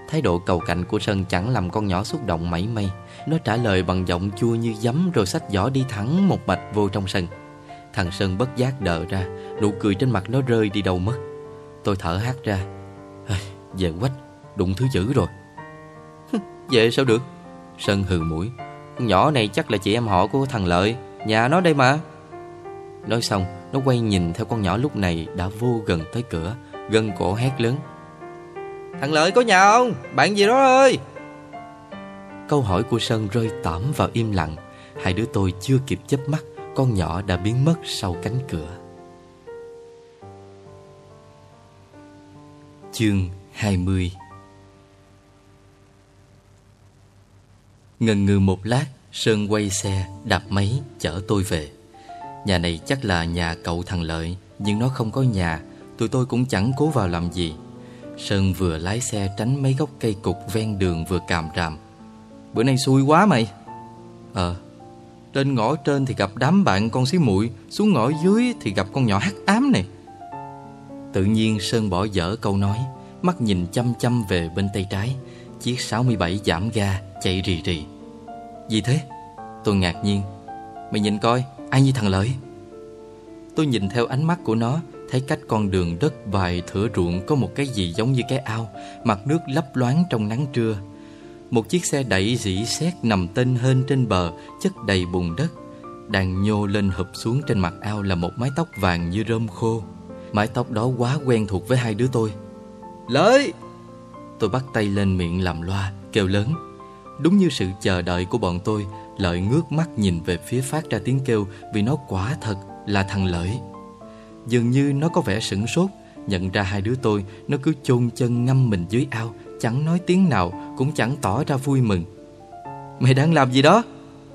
Thái độ cầu cạnh của Sơn chẳng làm con nhỏ xúc động mảy may. Nó trả lời bằng giọng chua như giấm Rồi xách giỏ đi thẳng một bạch vô trong sân. Thằng Sơn bất giác đờ ra, Nụ cười trên mặt nó rơi đi đâu mất. Tôi thở hát ra. Về quách, Đụng thứ dữ rồi. Về sao được? Sơn hừ mũi. Con nhỏ này chắc là chị em họ của thằng Lợi, Nhà nó đây mà. Nói xong, Nó quay nhìn theo con nhỏ lúc này Đã vô gần tới cửa, Gân cổ hét lớn. Thằng Lợi có nhà không? Bạn gì đó ơi! Câu hỏi của Sơn rơi tỏm vào im lặng. Hai đứa tôi chưa kịp chớp mắt, Con nhỏ đã biến mất sau cánh cửa. Chương 20 Ngần ngừ một lát, Sơn quay xe, đạp máy, chở tôi về. Nhà này chắc là nhà cậu thằng Lợi, Nhưng nó không có nhà. Tụi tôi cũng chẳng cố vào làm gì. Sơn vừa lái xe tránh mấy gốc cây cục ven đường vừa càm ràm. Bữa nay xui quá mày. Ờ. Trên ngõ trên thì gặp đám bạn con xí muội Xuống ngõ dưới thì gặp con nhỏ hắc ám này. Tự nhiên Sơn bỏ dở câu nói Mắt nhìn chăm chăm về bên tay trái chiếc 67 giảm ga chạy rì rì. Gì thế? Tôi ngạc nhiên. Mày nhìn coi, ai như thằng Lợi? Tôi nhìn theo ánh mắt của nó Thấy cách con đường đất vài thửa ruộng Có một cái gì giống như cái ao Mặt nước lấp loáng trong nắng trưa. Một chiếc xe đẩy rỉ sét nằm tên hên trên bờ Chất đầy bùn đất. Đang nhô lên hụp xuống trên mặt ao Là một mái tóc vàng như rơm khô. Mái tóc đó quá quen thuộc với hai đứa tôi. Lợi! Tôi bắt tay lên miệng làm loa Kêu lớn. Đúng như sự chờ đợi của bọn tôi Lợi ngước mắt nhìn về phía phát ra tiếng kêu Vì nó quả thật là thằng Lợi Dường như nó có vẻ sửng sốt. Nhận ra hai đứa tôi, Nó cứ chôn chân ngâm mình dưới ao, Chẳng nói tiếng nào, Cũng chẳng tỏ ra vui mừng. Mày đang làm gì đó?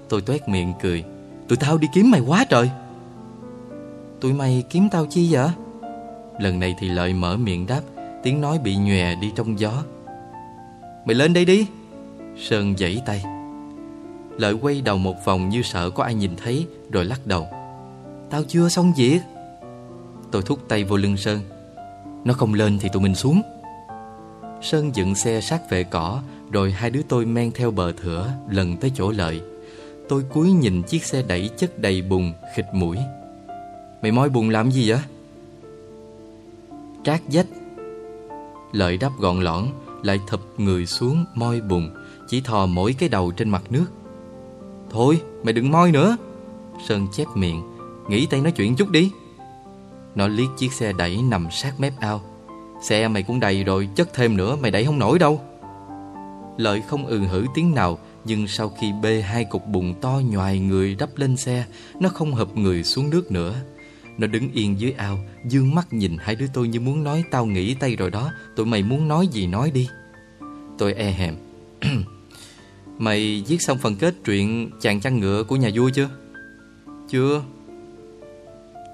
Tôi tuét miệng cười. Tụi tao đi kiếm mày quá trời. Tụi mày kiếm tao chi vậy? Lần này thì lợi mở miệng đáp, Tiếng nói bị nhòe đi trong gió. Mày lên đây đi. Sơn giãy tay. Lợi quay đầu một vòng như sợ có ai nhìn thấy, Rồi lắc đầu. Tao chưa xong việc. Tôi thúc tay vô lưng Sơn. Nó không lên thì tụi mình xuống. Sơn dựng xe sát vệ cỏ, Rồi hai đứa tôi men theo bờ thửa Lần tới chỗ lợi. Tôi cúi nhìn chiếc xe đẩy chất đầy bùn, Khịt mũi. Mày moi bùn làm gì vậy? Trát dách. Lợi đáp gọn lõn, Lại thập người xuống moi bùn, Chỉ thò mỗi cái đầu trên mặt nước. Thôi, mày đừng moi nữa. Sơn chép miệng Nghĩ tay nói chuyện chút đi. Nó liếc chiếc xe đẩy nằm sát mép ao. Xe mày cũng đầy rồi, Chất thêm nữa, mày đẩy không nổi đâu. Lợi không ừ hử tiếng nào, Nhưng sau khi bê hai cục bùn to nhoài người đắp lên xe, Nó không hợp người xuống nước nữa. Nó đứng yên dưới ao, Dương mắt nhìn hai đứa tôi như muốn nói, Tao nghĩ tay rồi đó, Tụi mày muốn nói gì nói đi. Tôi e hèm. Mày viết xong phần kết truyện Chàng chăn ngựa của nhà vua chưa? Chưa.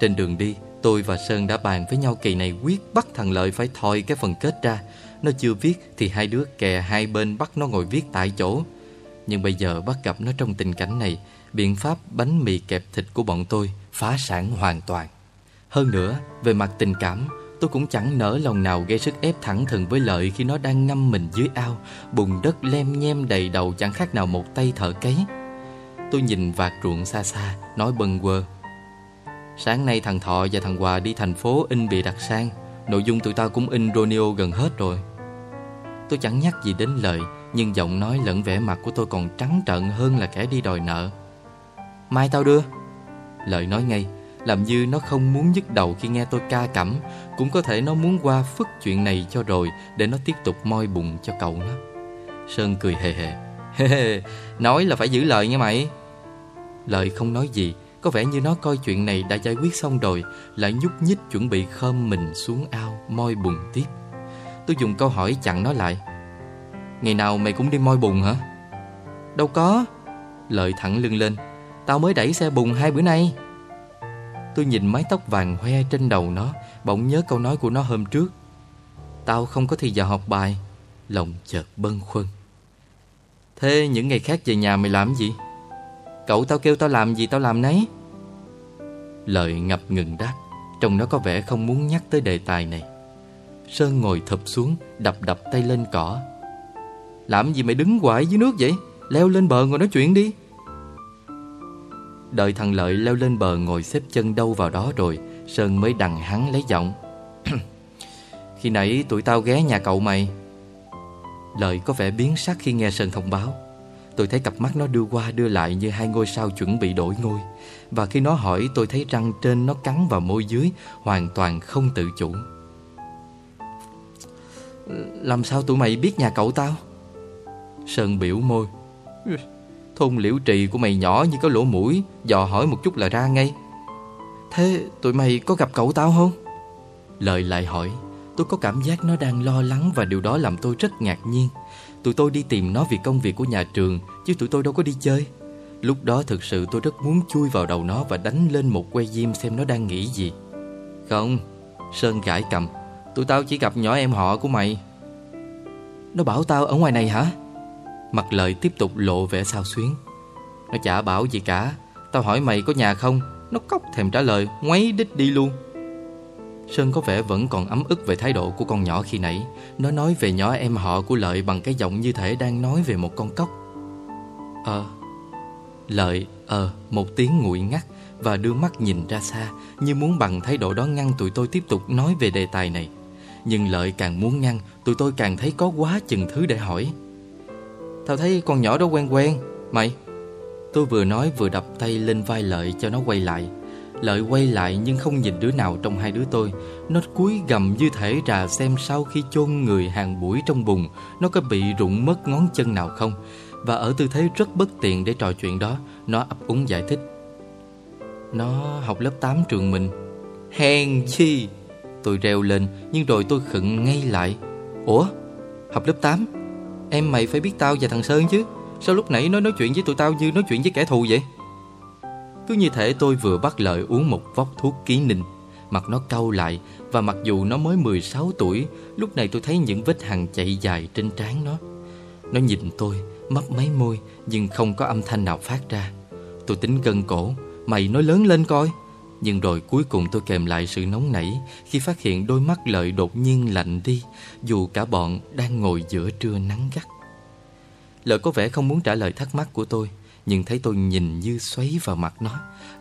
Trên đường đi Tôi và Sơn đã bàn với nhau kỳ này quyết bắt thằng Lợi phải thòi cái phần kết ra. Nó chưa viết thì hai đứa kè hai bên bắt nó ngồi viết tại chỗ. Nhưng bây giờ bắt gặp nó trong tình cảnh này Biện pháp bánh mì kẹp thịt của bọn tôi phá sản hoàn toàn. Hơn nữa, về mặt tình cảm Tôi cũng chẳng nỡ lòng nào gây sức ép thẳng thừng với Lợi Khi nó đang ngâm mình dưới ao Bùn đất lem nhem đầy đầu chẳng khác nào một tay thợ cấy. Tôi nhìn vạt ruộng xa xa Nói bần quơ. Sáng nay thằng Thọ và thằng Hòa đi thành phố in bìa đặt sang Nội dung tụi tao cũng in Romeo gần hết rồi. Tôi chẳng nhắc gì đến lời, Nhưng giọng nói lẫn vẻ mặt của tôi còn trắng trợn hơn là kẻ đi đòi nợ. Mai tao đưa. Lợi nói ngay, Làm như nó không muốn nhức đầu khi nghe tôi ca cẩm Cũng có thể nó muốn qua phức chuyện này cho rồi, Để nó tiếp tục moi bụng cho cậu nó. Sơn cười hề hề. Nói là phải giữ lời nha mày. Lợi không nói gì có vẻ như nó coi chuyện này đã giải quyết xong rồi, Lại nhúc nhích chuẩn bị khom mình xuống ao, Moi bùn tiếp. Tôi dùng câu hỏi chặn nó lại. Ngày nào mày cũng đi moi bùn hả? Đâu có. Lợi thẳng lưng lên. Tao mới đẩy xe bùn hai bữa nay. Tôi nhìn mái tóc vàng hoe trên đầu nó, Bỗng nhớ câu nói của nó hôm trước. Tao không có thì giờ học bài. Lòng chợt bâng khuâng. Thế những ngày khác về nhà mày làm gì? Cậu tao kêu tao làm gì tao làm nấy. Lợi ngập ngừng đáp, Trông nó có vẻ không muốn nhắc tới đề tài này. Sơn ngồi thụp xuống, Đập đập tay lên cỏ. Làm gì mày đứng hoài dưới nước vậy? Leo lên bờ ngồi nói chuyện đi. Đợi thằng Lợi leo lên bờ ngồi xếp chân đâu vào đó rồi, Sơn mới đằng hắn lấy giọng. Khi nãy tụi tao ghé nhà cậu mày. Lợi có vẻ biến sắc khi nghe Sơn thông báo. Tôi thấy cặp mắt nó đưa qua đưa lại như hai ngôi sao chuẩn bị đổi ngôi. Và khi nó hỏi, tôi thấy răng trên nó cắn vào môi dưới Hoàn toàn không tự chủ. Làm sao tụi mày biết nhà cậu tao? Sơn biểu môi. Thôn liễu trì của mày nhỏ như có lỗ mũi, Dò hỏi một chút là ra ngay. Thế tụi mày có gặp cậu tao không? Lời lại hỏi, Tôi có cảm giác nó đang lo lắng Và điều đó làm tôi rất ngạc nhiên. Tụi tôi đi tìm nó vì công việc của nhà trường, Chứ tụi tôi đâu có đi chơi. Lúc đó thực sự tôi rất muốn chui vào đầu nó Và đánh lên một que diêm xem nó đang nghĩ gì. Không, Sơn gãi cầm. Tụi tao chỉ gặp nhỏ em họ của mày. Nó bảo tao ở ngoài này hả? Mặt lời tiếp tục lộ vẻ sao xuyến. Nó chả bảo gì cả. Tao hỏi mày có nhà không? Nó cốc thèm trả lời, Ngoáy đích đi luôn. Sơn có vẻ vẫn còn ấm ức về thái độ của con nhỏ khi nãy. Nó nói về nhỏ em họ của Lợi bằng cái giọng như thể đang nói về một con cóc. Ờ. Lợi ờ một tiếng nguội ngắt Và đưa mắt nhìn ra xa, Như muốn bằng thái độ đó ngăn tụi tôi tiếp tục nói về đề tài này. Nhưng Lợi càng muốn ngăn, Tụi tôi càng thấy có quá chừng thứ để hỏi. Tao thấy con nhỏ đó quen quen. Mày. Tôi vừa nói vừa đập tay lên vai Lợi cho nó quay lại. Lợi quay lại nhưng không nhìn đứa nào trong hai đứa tôi. Nó cúi gầm như thể rà xem sau khi chôn người hàng buổi trong bùn, Nó có bị rụng mất ngón chân nào không. Và ở tư thế rất bất tiện để trò chuyện đó, Nó ấp úng giải thích. Nó học lớp 8 trường mình. Hèn chi! Tôi reo lên, nhưng rồi tôi khựng ngay lại. Ủa? Học lớp 8 Em mày phải biết tao và thằng Sơn chứ. Sao lúc nãy nó nói chuyện với tụi tao như nói chuyện với kẻ thù vậy? Cứ như thể tôi vừa bắt lợi uống một vốc thuốc ký ninh. Mặt nó cau lại, Và mặc dù nó mới 16 tuổi, Lúc này tôi thấy những vết hằn chạy dài trên trán nó. Nó nhìn tôi, Mấp máy môi, Nhưng không có âm thanh nào phát ra. Tôi tính gân cổ, Mày nói lớn lên coi. Nhưng rồi cuối cùng tôi kèm lại sự nóng nảy Khi phát hiện đôi mắt lợi đột nhiên lạnh đi, Dù cả bọn đang ngồi giữa trưa nắng gắt. Lợi có vẻ không muốn trả lời thắc mắc của tôi nhưng thấy tôi nhìn như xoáy vào mặt nó.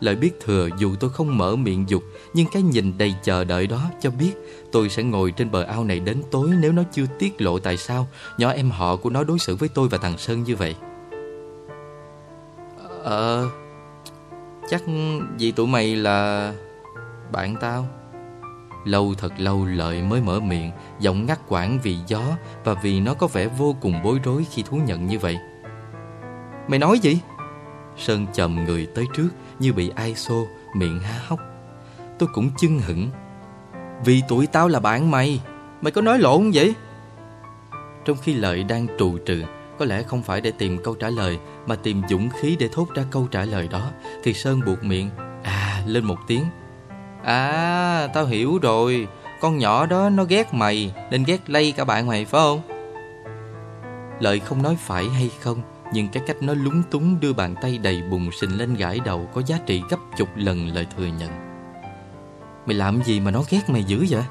Lợi biết thừa dù tôi không mở miệng dục, Nhưng cái nhìn đầy chờ đợi đó cho biết Tôi sẽ ngồi trên bờ ao này đến tối Nếu nó chưa tiết lộ tại sao Nhỏ em họ của nó đối xử với tôi và thằng Sơn như vậy. Ờ Chắc vì tụi mày là Bạn tao. Lâu thật lâu Lợi mới mở miệng, Giọng ngắt quãng vì gió Và vì nó có vẻ vô cùng bối rối khi thú nhận như vậy. Mày nói gì? Sơn chầm người tới trước như bị ai xô, miệng há hốc. Tôi cũng chưng hững. Vì tụi tao là bạn mày, mày có nói lộn vậy? Trong khi Lợi đang trù trừ, có lẽ không phải để tìm câu trả lời mà tìm dũng khí để thốt ra câu trả lời đó, thì Sơn buộc miệng, à, lên một tiếng. À, tao hiểu rồi, con nhỏ đó nó ghét mày nên ghét lây cả bạn mày phải không? Lợi không nói phải hay không nhưng cái cách nó lúng túng đưa bàn tay đầy bùn sình lên gãi đầu Có giá trị gấp chục lần lời thừa nhận. Mày làm gì mà nó ghét mày dữ vậy?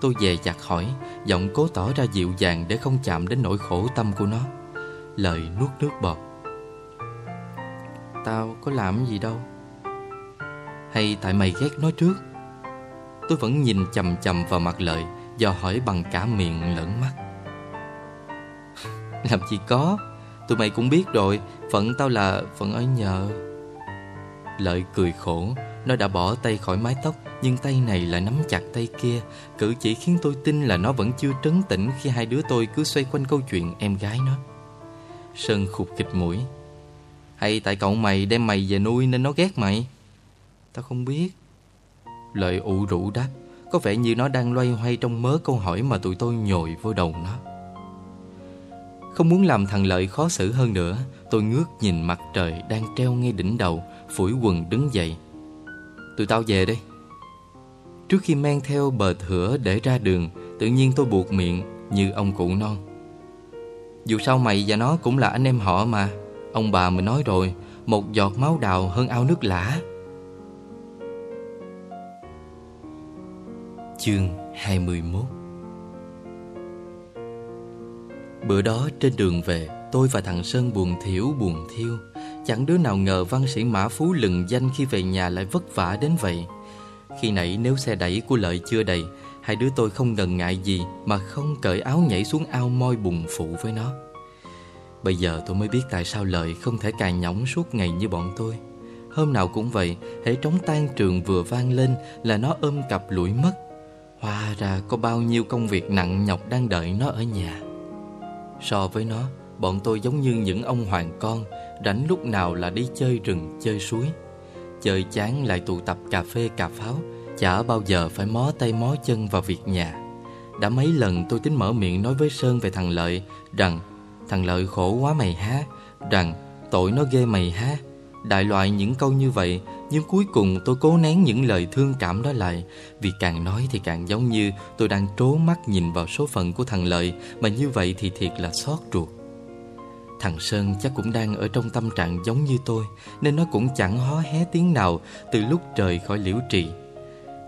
Tôi dè chặt hỏi, Giọng cố tỏ ra dịu dàng Để không chạm đến nỗi khổ tâm của nó. Lời nuốt nước bọt. Tao có làm gì đâu. Hay tại mày ghét nó trước? Tôi vẫn nhìn chầm chầm vào mặt lợi, Do hỏi bằng cả miệng lẫn mắt. Làm gì có? Tụi mày cũng biết rồi, Phận tao là phận ở nhờ. Lợi cười khổ, Nó đã bỏ tay khỏi mái tóc, Nhưng tay này lại nắm chặt tay kia. Cử chỉ khiến tôi tin là nó vẫn chưa trấn tĩnh Khi hai đứa tôi cứ xoay quanh câu chuyện em gái nó. Sơn khục kịch mũi. Hay tại cậu mày đem mày về nuôi nên nó ghét mày? Tao không biết. Lợi ụ rũ đáp. Có vẻ như nó đang loay hoay trong mớ câu hỏi mà tụi tôi nhồi vô đầu nó không muốn làm thằng Lợi khó xử hơn nữa, Tôi ngước nhìn mặt trời đang treo ngay đỉnh đầu, Phủi quần đứng dậy. Tụi tao về đây Trước khi men theo bờ thửa để ra đường, Tự nhiên tôi buộc miệng như ông cụ non. Dù sao mày và nó cũng là anh em họ mà, Ông bà mình nói rồi, Một giọt máu đào hơn ao nước lã. Chương 21 Bữa đó trên đường về Tôi và thằng Sơn buồn thiểu buồn thiêu. Chẳng đứa nào ngờ văn sĩ Mã Phú lừng danh khi về nhà lại vất vả đến vậy. Khi nãy nếu xe đẩy của lợi chưa đầy Hai đứa tôi không ngần ngại gì Mà không cởi áo nhảy xuống ao moi bùng phụ với nó. Bây giờ tôi mới biết tại sao lợi không thể cài nhõng suốt ngày như bọn tôi. Hôm nào cũng vậy, hễ trống tan trường vừa vang lên là nó ôm cặp lủi mất. Hóa ra có bao nhiêu công việc nặng nhọc đang đợi nó ở nhà. So với nó, bọn tôi giống như những ông hoàng con, rảnh lúc nào là đi chơi rừng, chơi suối. Chơi chán lại tụ tập cà phê cà pháo, chả bao giờ phải mó tay mó chân vào việc nhà. Đã mấy lần tôi tính mở miệng nói với Sơn về thằng Lợi rằng thằng Lợi khổ quá mày há, rằng tội nó ghê mày há. Đại loại những câu như vậy nhưng cuối cùng tôi cố nén những lời thương cảm đó lại. Vì càng nói thì càng giống như Tôi đang trố mắt nhìn vào số phận của thằng Lợi, Mà như vậy thì thiệt là xót ruột. Thằng Sơn chắc cũng đang ở trong tâm trạng giống như tôi, Nên nó cũng chẳng hó hé tiếng nào Từ lúc trời khỏi liễu trì.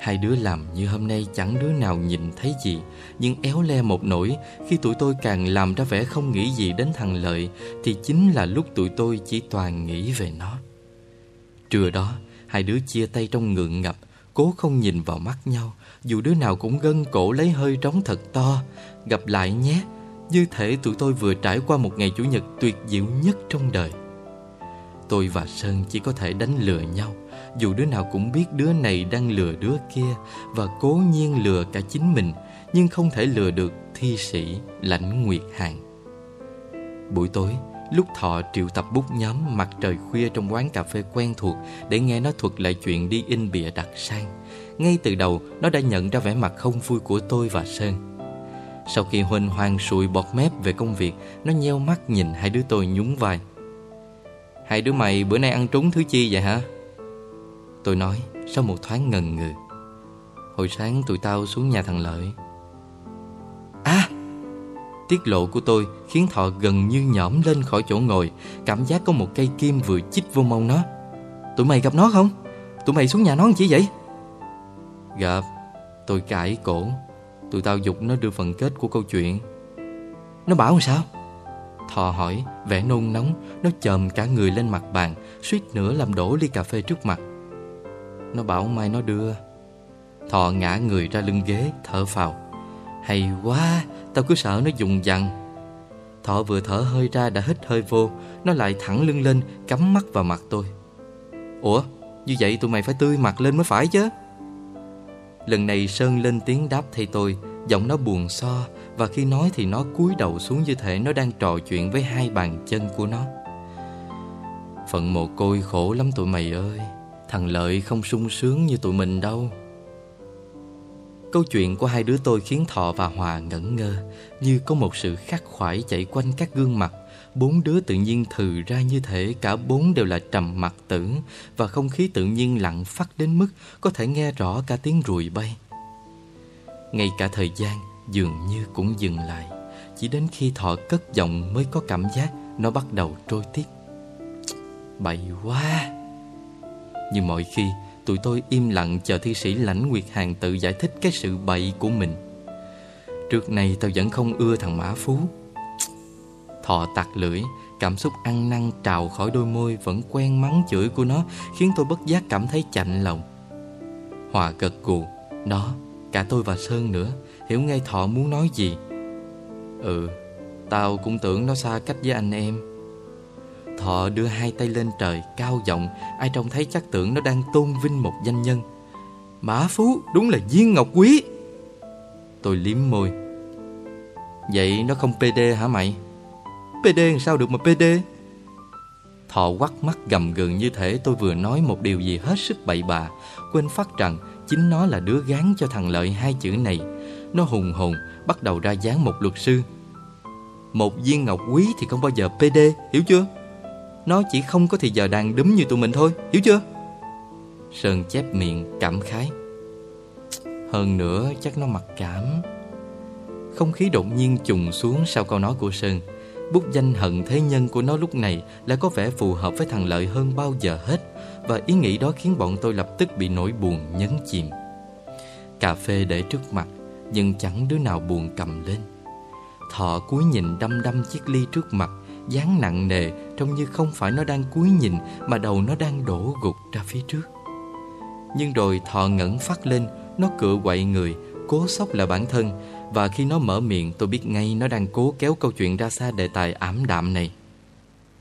Hai đứa làm như hôm nay chẳng đứa nào nhìn thấy gì, Nhưng éo le một nỗi, Khi tụi tôi càng làm ra vẻ không nghĩ gì đến thằng Lợi, Thì chính là lúc tụi tôi chỉ toàn nghĩ về nó. Trưa đó Hai đứa chia tay trong ngượng ngập, Cố không nhìn vào mắt nhau, Dù đứa nào cũng gân cổ lấy hơi trống thật to. Gặp lại nhé, Như thể tụi tôi vừa trải qua một ngày Chủ nhật tuyệt diệu nhất trong đời. Tôi và Sơn chỉ có thể đánh lừa nhau, Dù đứa nào cũng biết đứa này đang lừa đứa kia Và cố nhiên lừa cả chính mình, Nhưng không thể lừa được thi sĩ Lãnh Nguyệt Hàng Buổi tối Lúc Thọ triệu tập bút nhóm mặt trời khuya trong quán cà phê quen thuộc Để nghe nó thuật lại chuyện đi in bìa đặt sang. Ngay từ đầu, nó đã nhận ra vẻ mặt không vui của tôi và Sơn. Sau khi huỳnh hoang sụi bọt mép về công việc, Nó nheo mắt nhìn hai đứa tôi nhún vai. Hai đứa mày bữa nay ăn trúng thứ chi vậy hả? Tôi nói sau một thoáng ngần ngừ. Hồi sáng tụi tao xuống nhà thằng Lợi. Tiết lộ của tôi khiến Thọ gần như nhõm lên khỏi chỗ ngồi Cảm giác có một cây kim vừa chích vô mông nó Tụi mày gặp nó không? Tụi mày xuống nhà nó chỉ vậy? Gặp Tôi cãi cổ Tụi tao dục nó đưa phần kết của câu chuyện Nó bảo sao? Thọ hỏi, vẻ nôn nóng, nó chồm cả người lên mặt bàn, suýt nữa làm đổ ly cà phê trước mặt. Nó bảo mai nó đưa. Thọ ngã người ra lưng ghế, thở phào. Hay quá, tao cứ sợ nó dùng dằn. Thọ vừa thở hơi ra đã hít hơi vô, nó lại thẳng lưng lên, cắm mắt vào mặt tôi. Ủa, như vậy tụi mày phải tươi mặt lên mới phải chứ. Lần này Sơn lên tiếng đáp thay tôi, giọng nó buồn so, và khi nói thì nó cúi đầu xuống như thể nó đang trò chuyện với hai bàn chân của nó Phận mồ côi khổ lắm tụi mày ơi Thằng Lợi không sung sướng như tụi mình đâu Câu chuyện của hai đứa tôi khiến Thọ và Hòa ngẩn ngơ, Như có một sự khắc khoải chạy quanh các gương mặt. Bốn đứa tự nhiên thừ ra như thể cả bốn đều là trầm mặt tử Và không khí tự nhiên lặng phát đến mức có thể nghe rõ cả tiếng ruồi bay. Ngay cả thời gian, dường như cũng dừng lại. Chỉ đến khi thọ cất giọng mới có cảm giác Nó bắt đầu trôi tiếp. Bậy quá! Như mọi khi Tụi tôi im lặng chờ thi sĩ lãnh Nguyệt Hàng tự giải thích cái sự bậy của mình. Trước này tao vẫn không ưa thằng Mã Phú. Thọ tặc lưỡi Cảm xúc ăn năn trào khỏi đôi môi Vẫn quen mắng chửi của nó Khiến tôi bất giác cảm thấy chạnh lòng. Hòa gật gù Đó, cả tôi và Sơn nữa Hiểu ngay Thọ muốn nói gì. Ừ Tao cũng tưởng nó xa cách với anh em. Thọ đưa hai tay lên trời Cao giọng, Ai trông thấy chắc tưởng nó đang tôn vinh một danh nhân. Mã Phú, đúng là viên ngọc quý. Tôi liếm môi. Vậy nó không PD hả mày? PD làm sao được mà PD Thọ quắt mắt gầm gừng như thể tôi vừa nói một điều gì hết sức bậy bạ, Quên phát rằng chính nó là đứa gán cho thằng Lợi hai chữ này. Nó hùng hồn, Bắt đầu ra dáng một luật sư. Một viên ngọc quý thì không bao giờ PD Hiểu chưa? Nó chỉ không có thì giờ đang đúm như tụi mình thôi Hiểu chưa? Sơn chép miệng cảm khái. Hơn nữa chắc nó mặc cảm. Không khí đột nhiên trùng xuống sau câu nói của Sơn. Bút danh hận thế nhân của nó lúc này Là có vẻ phù hợp với thằng Lợi hơn bao giờ hết Và ý nghĩ đó khiến bọn tôi lập tức bị nỗi buồn nhấn chìm. Cà phê để trước mặt nhưng chẳng đứa nào buồn cầm lên. Thọ cúi nhìn đăm đăm chiếc ly trước mặt, dáng nặng nề trông như không phải nó đang cúi nhìn mà đầu nó đang đổ gục ra phía trước. Nhưng rồi Thọ ngẩng phát lên, nó cựa quậy người, cố sốc là bản thân và khi nó mở miệng tôi biết ngay nó đang cố kéo câu chuyện ra xa đề tài ảm đạm này.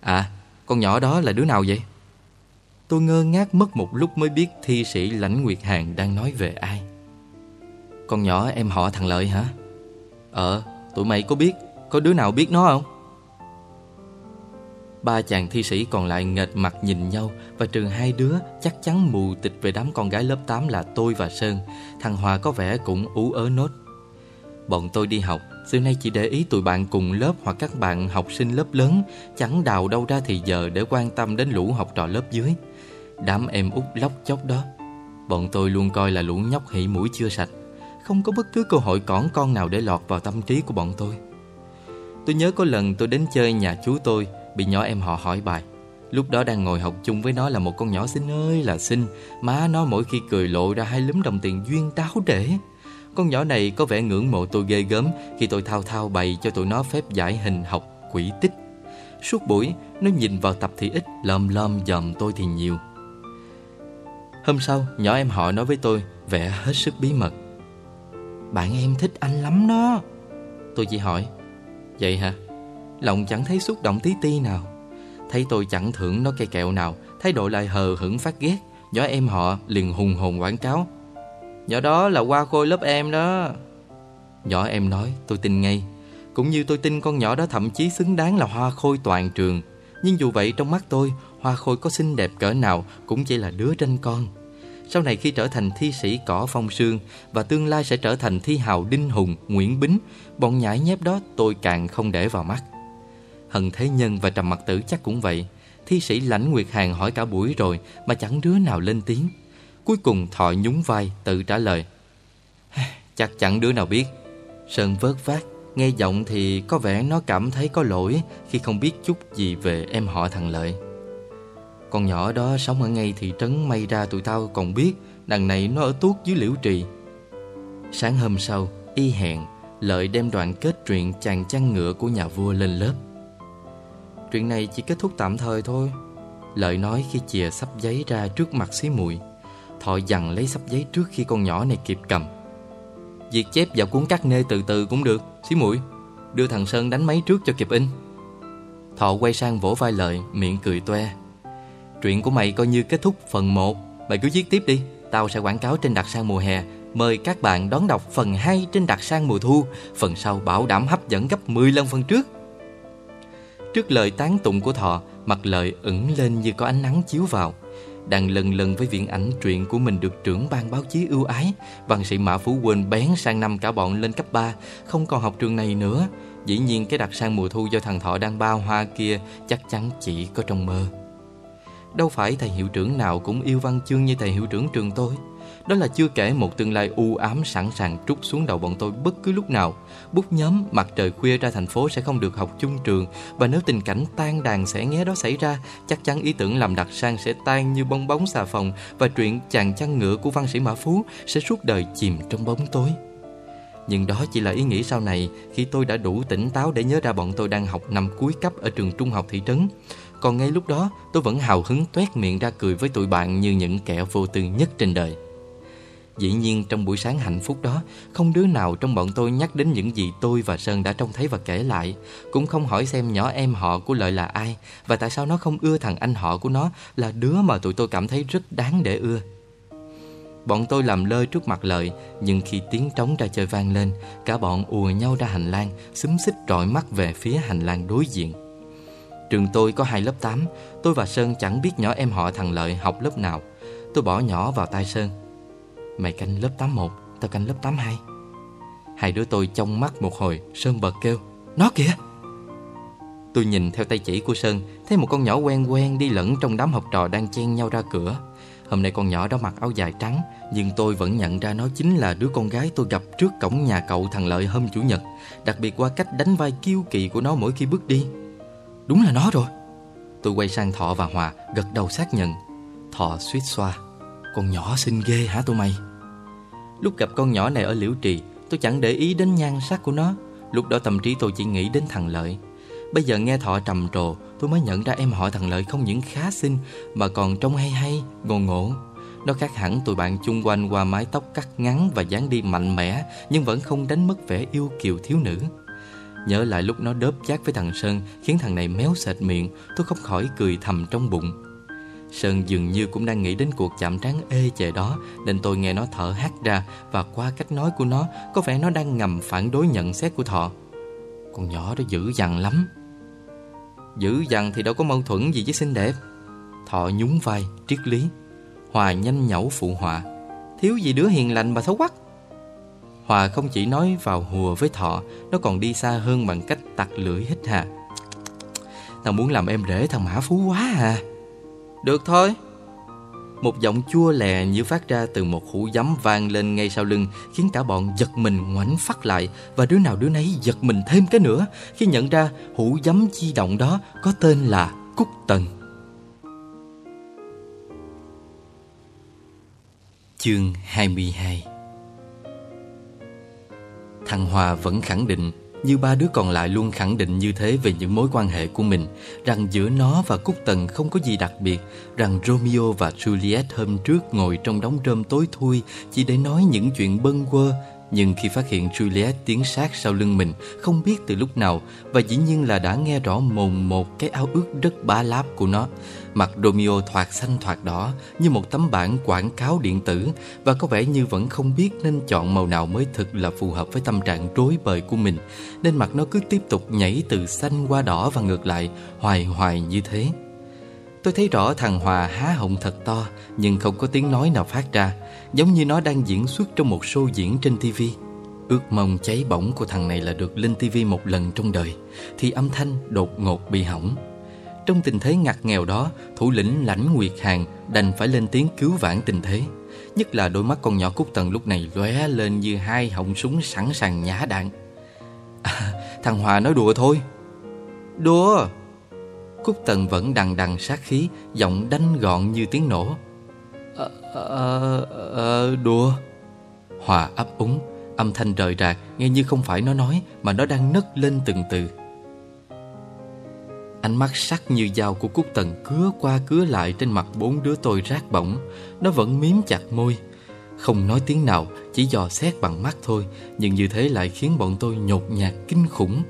À, con nhỏ đó là đứa nào vậy? Tôi ngơ ngác mất một lúc mới biết thi sĩ Lãnh Nguyệt Hàn đang nói về ai. Con nhỏ em họ thằng Lợi hả? Ờ, tụi mày có biết Có đứa nào biết nó không? Ba chàng thi sĩ còn lại nghệt mặt nhìn nhau Và trừ hai đứa chắc chắn mù tịch về đám con gái lớp 8 là tôi và Sơn. Thằng Hòa có vẻ cũng ú ớ nốt. Bọn tôi đi học, Xưa nay chỉ để ý tụi bạn cùng lớp hoặc các bạn học sinh lớp lớn, Chẳng đào đâu ra thì giờ để quan tâm đến lũ học trò lớp dưới. Đám em út lóc chóc đó, Bọn tôi luôn coi là lũ nhóc hỉ mũi chưa sạch. Không có bất cứ cơ hội cỏn con nào để lọt vào tâm trí của bọn tôi. Tôi nhớ có lần tôi đến chơi nhà chú tôi Bị nhỏ em họ hỏi bài. Lúc đó đang ngồi học chung với nó là một con nhỏ xinh ơi là xinh. Má nó mỗi khi cười lộ ra hai lúm đồng tiền duyên táo để. Con nhỏ này có vẻ ngưỡng mộ tôi ghê gớm Khi tôi thao thao bày cho tụi nó phép giải hình học quỷ tích. Suốt buổi, nó nhìn vào tập thì ít, Lom lom dòm tôi thì nhiều. Hôm sau, nhỏ em họ nói với tôi Vẻ hết sức bí mật. Bạn em thích anh lắm đó. Tôi chỉ hỏi, Vậy hả? Lòng chẳng thấy xúc động tí ti nào. Thấy tôi chẳng thưởng nó cây kẹo nào Thái độ lại hờ hững phát ghét. Nhỏ em họ liền hùng hồn quảng cáo. Nhỏ đó là qua khôi lớp em đó. Nhỏ em nói tôi tin ngay. Cũng như tôi tin con nhỏ đó thậm chí xứng đáng là hoa khôi toàn trường. Nhưng dù vậy trong mắt tôi Hoa khôi có xinh đẹp cỡ nào Cũng chỉ là đứa tranh con. Sau này khi trở thành thi sĩ cỏ phong sương và tương lai sẽ trở thành thi hào Đinh Hùng, Nguyễn Bính, bọn nhãi nhép đó tôi càng không để vào mắt. Hận Thế Nhân và Trầm Mặc Tử chắc cũng vậy. Thi sĩ Lãnh Nguyệt hàn hỏi cả buổi rồi mà chẳng đứa nào lên tiếng. Cuối cùng Thọ nhún vai tự trả lời. Chắc chẳng đứa nào biết. Sơn vớt vát, nghe giọng thì có vẻ nó cảm thấy có lỗi khi không biết chút gì về em họ thằng Lợi. Con nhỏ đó sống ở ngay thị trấn may ra tụi tao còn biết Đằng này nó ở tuốt dưới liễu trì Sáng hôm sau, y hẹn Lợi đem đoạn kết truyện chàng chăn ngựa của nhà vua lên lớp Chuyện này chỉ kết thúc tạm thời thôi. Lợi nói khi chìa sắp giấy ra trước mặt xí muội, Thọ dằn lấy sắp giấy trước khi con nhỏ này kịp cầm. Việc chép vào cuốn cắt nê từ từ cũng được, Xí muội. Đưa thằng Sơn đánh máy trước cho kịp in. Thọ quay sang vỗ vai Lợi, Miệng cười toe. Chuyện của mày coi như kết thúc phần 1 Mày cứ viết tiếp đi, Tao sẽ quảng cáo trên đặc sang mùa hè. Mời các bạn đón đọc phần 2 trên đặc sang mùa thu. Phần sau bảo đảm hấp dẫn gấp 10 lần phần trước. Trước lời tán tụng của Thọ Mặt lợi ửng lên như có ánh nắng chiếu vào. Đang lần lần với viện ảnh truyện của mình được trưởng ban báo chí ưu ái, Văn sĩ Mã Phú quên bén sang năm cả bọn lên cấp 3 Không còn học trường này nữa. Dĩ nhiên cái đặc sang mùa thu do thằng Thọ đang bao hoa kia Chắc chắn chỉ có trong mơ. Đâu phải thầy hiệu trưởng nào cũng yêu văn chương như thầy hiệu trưởng trường tôi. Đó là chưa kể một tương lai u ám sẵn sàng trút xuống đầu bọn tôi bất cứ lúc nào. Bút nhóm mặt trời khuya ra thành phố sẽ không được học chung trường, Và nếu tình cảnh tan đàn sẽ nghe đó xảy ra, Chắc chắn ý tưởng làm đặc sang sẽ tan như bong bóng xà phòng, Và chuyện chàng chăn ngựa của văn sĩ Mã Phú sẽ suốt đời chìm trong bóng tối. Nhưng đó chỉ là ý nghĩ sau này, khi tôi đã đủ tỉnh táo để nhớ ra bọn tôi đang học năm cuối cấp ở trường trung học thị trấn. Còn ngay lúc đó, tôi vẫn hào hứng toét miệng ra cười với tụi bạn như những kẻ vô tư nhất trên đời. Dĩ nhiên trong buổi sáng hạnh phúc đó, Không đứa nào trong bọn tôi nhắc đến những gì tôi và Sơn đã trông thấy và kể lại. Cũng không hỏi xem nhỏ em họ của Lợi là ai Và tại sao nó không ưa thằng anh họ của nó Là đứa mà tụi tôi cảm thấy rất đáng để ưa. Bọn tôi làm lơi trước mặt Lợi, Nhưng khi tiếng trống ra chơi vang lên, Cả bọn ùa nhau ra hành lang, Xúm xích trọi mắt về phía hành lang đối diện. Trường tôi có hai lớp 8 Tôi và Sơn chẳng biết nhỏ em họ thằng Lợi học lớp nào. Tôi bỏ nhỏ vào tay Sơn. Mày canh lớp 81 Tao canh lớp 82 Hai đứa tôi trong mắt một hồi, Sơn bật kêu, Nó kìa! Tôi nhìn theo tay chỉ của Sơn, Thấy một con nhỏ quen quen đi lẫn trong đám học trò đang chen nhau ra cửa. Hôm nay con nhỏ đó mặc áo dài trắng, Nhưng tôi vẫn nhận ra nó chính là đứa con gái tôi gặp trước cổng nhà cậu thằng Lợi hôm Chủ nhật, Đặc biệt qua cách đánh vai kiêu kỳ của nó mỗi khi bước đi. Đúng là nó rồi. Tôi quay sang Thọ và Hòa, Gật đầu xác nhận. Thọ suýt xoa, Con nhỏ xinh ghê hả tụi mày? Lúc gặp con nhỏ này ở Liễu Trì Tôi chẳng để ý đến nhan sắc của nó. Lúc đó tâm trí tôi chỉ nghĩ đến thằng Lợi. Bây giờ nghe Thọ trầm trồ Tôi mới nhận ra em họ thằng Lợi không những khá xinh Mà còn trông hay hay, ngộ ngộ. Nó khác hẳn tụi bạn chung quanh qua mái tóc cắt ngắn Và dáng đi mạnh mẽ Nhưng vẫn không đánh mất vẻ yêu kiều thiếu nữ. Nhớ lại lúc nó đớp chát với thằng Sơn Khiến thằng này méo sệt miệng Tôi không khỏi cười thầm trong bụng. Sơn dường như cũng đang nghĩ đến cuộc chạm trán ê chề đó Nên tôi nghe nó thở hắt ra Và qua cách nói của nó Có vẻ nó đang ngầm phản đối nhận xét của Thọ. Con nhỏ đó dữ dằn lắm. Dữ dằn thì đâu có mâu thuẫn gì với xinh đẹp. Thọ nhún vai, triết lý. Hòa nhanh nhẩu phụ họa. Thiếu gì đứa hiền lành mà xấu quắc. Hòa không chỉ nói vào hùa với Thọ Nó còn đi xa hơn bằng cách tặc lưỡi hít hà. Tao muốn làm em rể thằng Mã Phú quá à. Được thôi. Một giọng chua lè như phát ra từ một hũ giấm vang lên ngay sau lưng, Khiến cả bọn giật mình ngoảnh phát lại, Và đứa nào đứa nấy giật mình thêm cái nữa Khi nhận ra hũ giấm di động đó có tên là Cúc Tần. Chương 22 Thằng Hòa vẫn khẳng định như ba đứa còn lại luôn khẳng định như thế Về những mối quan hệ của mình, Rằng giữa nó và Cúc Tần không có gì đặc biệt, Rằng Romeo và Juliet hôm trước Ngồi trong đống rơm tối thui Chỉ để nói những chuyện bâng quơ. Nhưng khi phát hiện Juliet tiến sát sau lưng mình, Không biết từ lúc nào Và dĩ nhiên là đã nghe rõ mồn một cái áo ướt rất bá láp của nó. Mặt Romeo thoạt xanh thoạt đỏ Như một tấm bảng quảng cáo điện tử Và có vẻ như vẫn không biết nên chọn màu nào mới thực là phù hợp với tâm trạng rối bời của mình, Nên mặt nó cứ tiếp tục nhảy từ xanh qua đỏ và ngược lại, Hoài hoài như thế. Tôi thấy rõ thằng Hòa há họng thật to, Nhưng không có tiếng nói nào phát ra, Giống như nó đang diễn xuất trong một show diễn trên TV Ước mong cháy bỏng của thằng này là được lên TV một lần trong đời, Thì âm thanh đột ngột bị hỏng. Trong tình thế ngặt nghèo đó Thủ lĩnh lãnh Nguyệt Hàng đành phải lên tiếng cứu vãn tình thế. Nhất là đôi mắt con nhỏ Cúc Tần lúc này lóe lên như hai họng súng sẵn sàng nhả đạn. À, Thằng Hòa nói đùa thôi. Đùa? Cúc Tần vẫn đằng đằng sát khí Giọng đanh gọn như tiếng nổ. Ờ, ờ, ờ, đùa. Hòa ấp úng Âm thanh rời rạc Nghe như không phải nó nói Mà nó đang nấc lên từng từ Ánh mắt sắc như dao của Cúc Tần Cứa qua cứa lại trên mặt bốn đứa tôi rác bỏng. Nó vẫn miếm chặt môi. Không nói tiếng nào Chỉ dò xét bằng mắt thôi Nhưng như thế lại khiến bọn tôi nhột nhạt kinh khủng.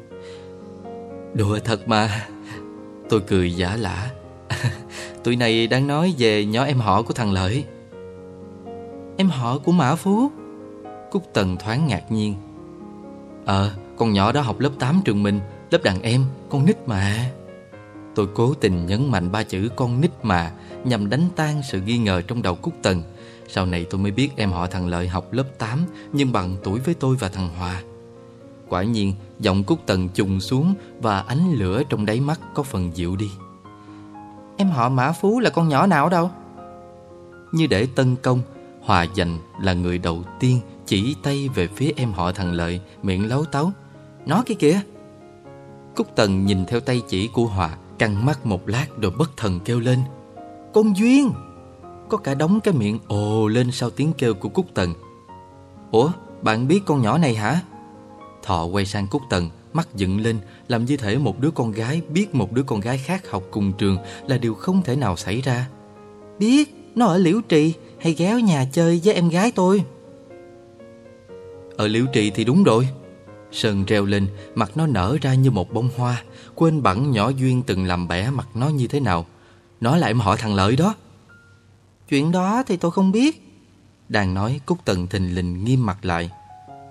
Đùa thật mà. Tôi cười giả lả. Tụi này đang nói về nhỏ em họ của thằng Lợi. Em họ của Mã Phú? Cúc Tần thoáng ngạc nhiên. Ờ, con nhỏ đó học lớp 8 trường mình Lớp đàn em, con nít mà. Tôi cố tình nhấn mạnh ba chữ con nít mà Nhằm đánh tan sự nghi ngờ trong đầu Cúc Tần. Sau này tôi mới biết em họ thằng Lợi học lớp 8 Nhưng bằng tuổi với tôi và thằng Hòa. Quả nhiên giọng Cúc Tần trùng xuống Và ánh lửa trong đáy mắt có phần dịu đi. Em họ Mã Phú là con nhỏ nào đâu? Như để tân công Hòa dành là người đầu tiên Chỉ tay về phía em họ thằng Lợi Miệng lấu tấu. Nó kia kìa. Cúc Tần nhìn theo tay chỉ của Hòa Căng mắt một lát rồi bất thần kêu lên, Con Duyên! Có cả đống cái miệng ồ lên sau tiếng kêu của Cúc Tần. Ủa, bạn biết con nhỏ này hả? Thọ quay sang Cúc Tần, Mắt dựng lên, Làm như thể một đứa con gái biết một đứa con gái khác học cùng trường Là điều không thể nào xảy ra. Biết, Nó ở Liễu Trì, Hay ghéo nhà chơi với em gái tôi? Ở Liễu Trì thì đúng rồi. Sơn treo lên Mặt nó nở ra như một bông hoa Quên bẵng nhỏ Duyên từng làm bẻ mặt nó như thế nào. Nó lại em họ thằng Lợi đó. Chuyện đó thì tôi không biết Đang nói Cúc Tần thình lình nghiêm mặt lại.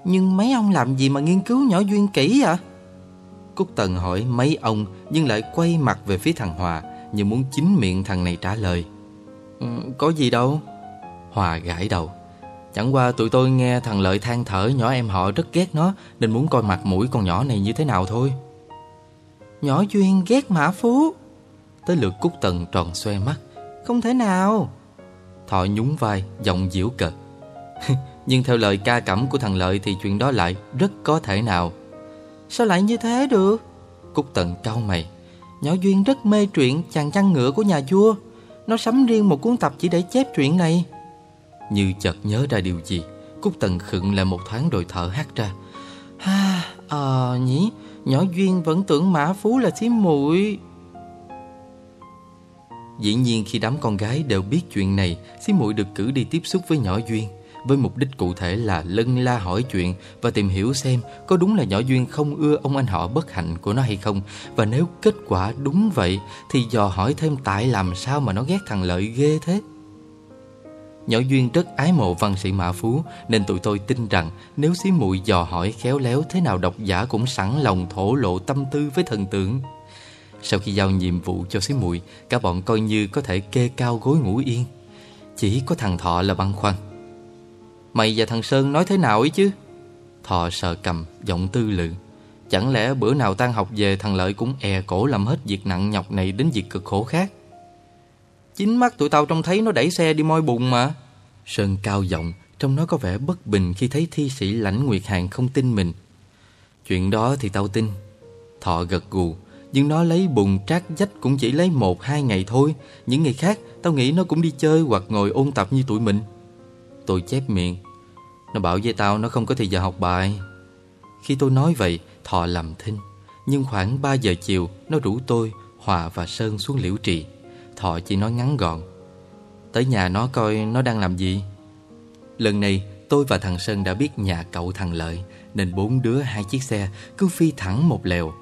Nhưng mấy ông làm gì mà nghiên cứu nhỏ Duyên kỹ vậy? Cúc Tần hỏi mấy ông Nhưng lại quay mặt về phía thằng Hòa Như muốn chính miệng thằng này trả lời. Ừ, Có gì đâu. Hòa gãi đầu. Chẳng qua tụi tôi nghe thằng Lợi than thở Nhỏ em họ rất ghét nó, Nên muốn coi mặt mũi con nhỏ này như thế nào thôi. Nhỏ Duyên ghét Mã Phú. Tới lượt Cúc Tần tròn xoe mắt. Không thể nào. Thọ nhún vai, giọng diễu cợt. Nhưng theo lời ca cẩm của thằng Lợi Thì chuyện đó lại rất có thể nào. Sao lại như thế được? Cúc Tần cau mày. Nhỏ Duyên rất mê truyện chàng chăn ngựa của nhà vua. Nó sắm riêng một cuốn tập chỉ để chép truyện này. Như chợt nhớ ra điều gì Cúc Tần khựng lại một thoáng rồi thở hắt ra Ha, ờ nhỉ Nhỏ Duyên vẫn tưởng Mã Phú là thím muội Dĩ nhiên khi đám con gái đều biết chuyện này Xí muội được cử đi tiếp xúc với nhỏ Duyên với mục đích cụ thể là lân la hỏi chuyện và tìm hiểu xem có đúng là nhỏ Duyên không ưa ông anh họ bất hạnh của nó hay không. Và nếu kết quả đúng vậy thì dò hỏi thêm tại làm sao mà nó ghét thằng Lợi ghê thế. Nhỏ Duyên rất ái mộ văn sĩ Mã Phú nên tụi tôi tin rằng nếu xí muội dò hỏi khéo léo thế nào độc giả cũng sẵn lòng thổ lộ tâm tư với thần tượng. Sau khi giao nhiệm vụ cho xí muội, cả bọn coi như có thể kê cao gối ngủ yên. Chỉ có thằng Thọ là băn khoăn. Mày và thằng Sơn nói thế nào ấy chứ Thọ sợ cầm giọng tư lự Chẳng lẽ bữa nào tan học về Thằng Lợi cũng è cổ làm hết việc nặng nhọc này Đến việc cực khổ khác Chính mắt tụi tao trông thấy nó đẩy xe đi moi bùn mà. Sơn cao giọng Trong nó có vẻ bất bình khi thấy thi sĩ lãnh Nguyệt Hàng không tin mình. Chuyện đó thì tao tin. Thọ gật gù Nhưng nó lấy bùn trát dách cũng chỉ lấy một hai ngày thôi. Những ngày khác tao nghĩ nó cũng đi chơi hoặc ngồi ôn tập như tụi mình. Tôi chép miệng. Nó bảo với tao nó không có thời giờ học bài. Khi tôi nói vậy Thọ làm thinh. Nhưng khoảng 3 giờ chiều Nó rủ tôi, Hòa và Sơn xuống liễu trì. Thọ chỉ nói ngắn gọn. Tới nhà nó coi nó đang làm gì? Lần này, tôi và thằng Sơn đã biết nhà cậu thằng Lợi Nên bốn đứa hai chiếc xe cứ phi thẳng một lèo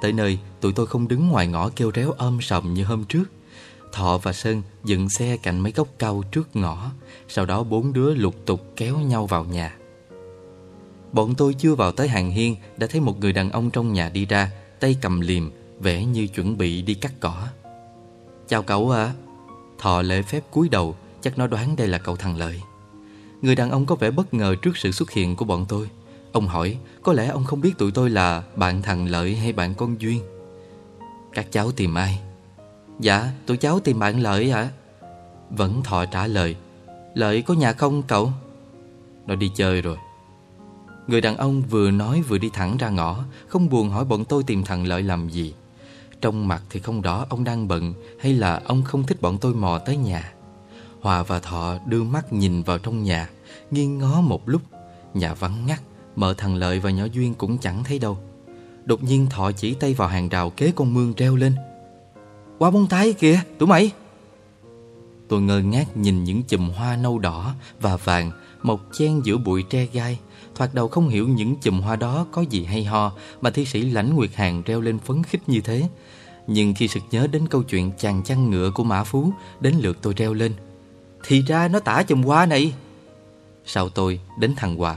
Tới nơi, tụi tôi không đứng ngoài ngõ kêu réo ôm sầm như hôm trước. Thọ và Sơn dựng xe cạnh mấy gốc cao trước ngõ, Sau đó bốn đứa lục tục kéo nhau vào nhà. Bọn tôi chưa vào tới hàng hiên Đã thấy một người đàn ông trong nhà đi ra, Tay cầm liềm, Vẻ như chuẩn bị đi cắt cỏ. Chào cậu ạ. Thọ lễ phép cúi đầu, Chắc nó đoán đây là cậu thằng Lợi. Người đàn ông có vẻ bất ngờ trước sự xuất hiện của bọn tôi. Ông hỏi, Có lẽ ông không biết tụi tôi là bạn thằng Lợi hay bạn con Duyên. Các cháu tìm ai? Dạ tụi cháu tìm bạn Lợi ạ. Vẫn thọ trả lời, Lợi có nhà không cậu? Nó đi chơi rồi. Người đàn ông vừa nói vừa đi thẳng ra ngõ, Không buồn hỏi bọn tôi tìm thằng Lợi làm gì. Trong mặt thì không rõ ông đang bận Hay là ông không thích bọn tôi mò tới nhà. Hòa và Thọ đưa mắt nhìn vào trong nhà Nghiêng ngó một lúc. Nhà vắng ngắt, Mợ thằng Lợi và nhỏ Duyên cũng chẳng thấy đâu. Đột nhiên Thọ chỉ tay vào hàng rào kế con mương treo lên. Qua bông tái kìa, tụi mày! Tôi ngơ ngác nhìn những chùm hoa nâu đỏ và vàng Mọc chen giữa bụi tre gai. Thoạt đầu không hiểu những chùm hoa đó có gì hay ho Mà thi sĩ lãnh nguyệt hàng treo lên phấn khích như thế. Nhưng khi sực nhớ đến câu chuyện chàng chăn ngựa của Mã Phú, Đến lượt tôi treo lên, Thì ra nó tả chùm hoa này. Sau tôi đến thằng Hòa,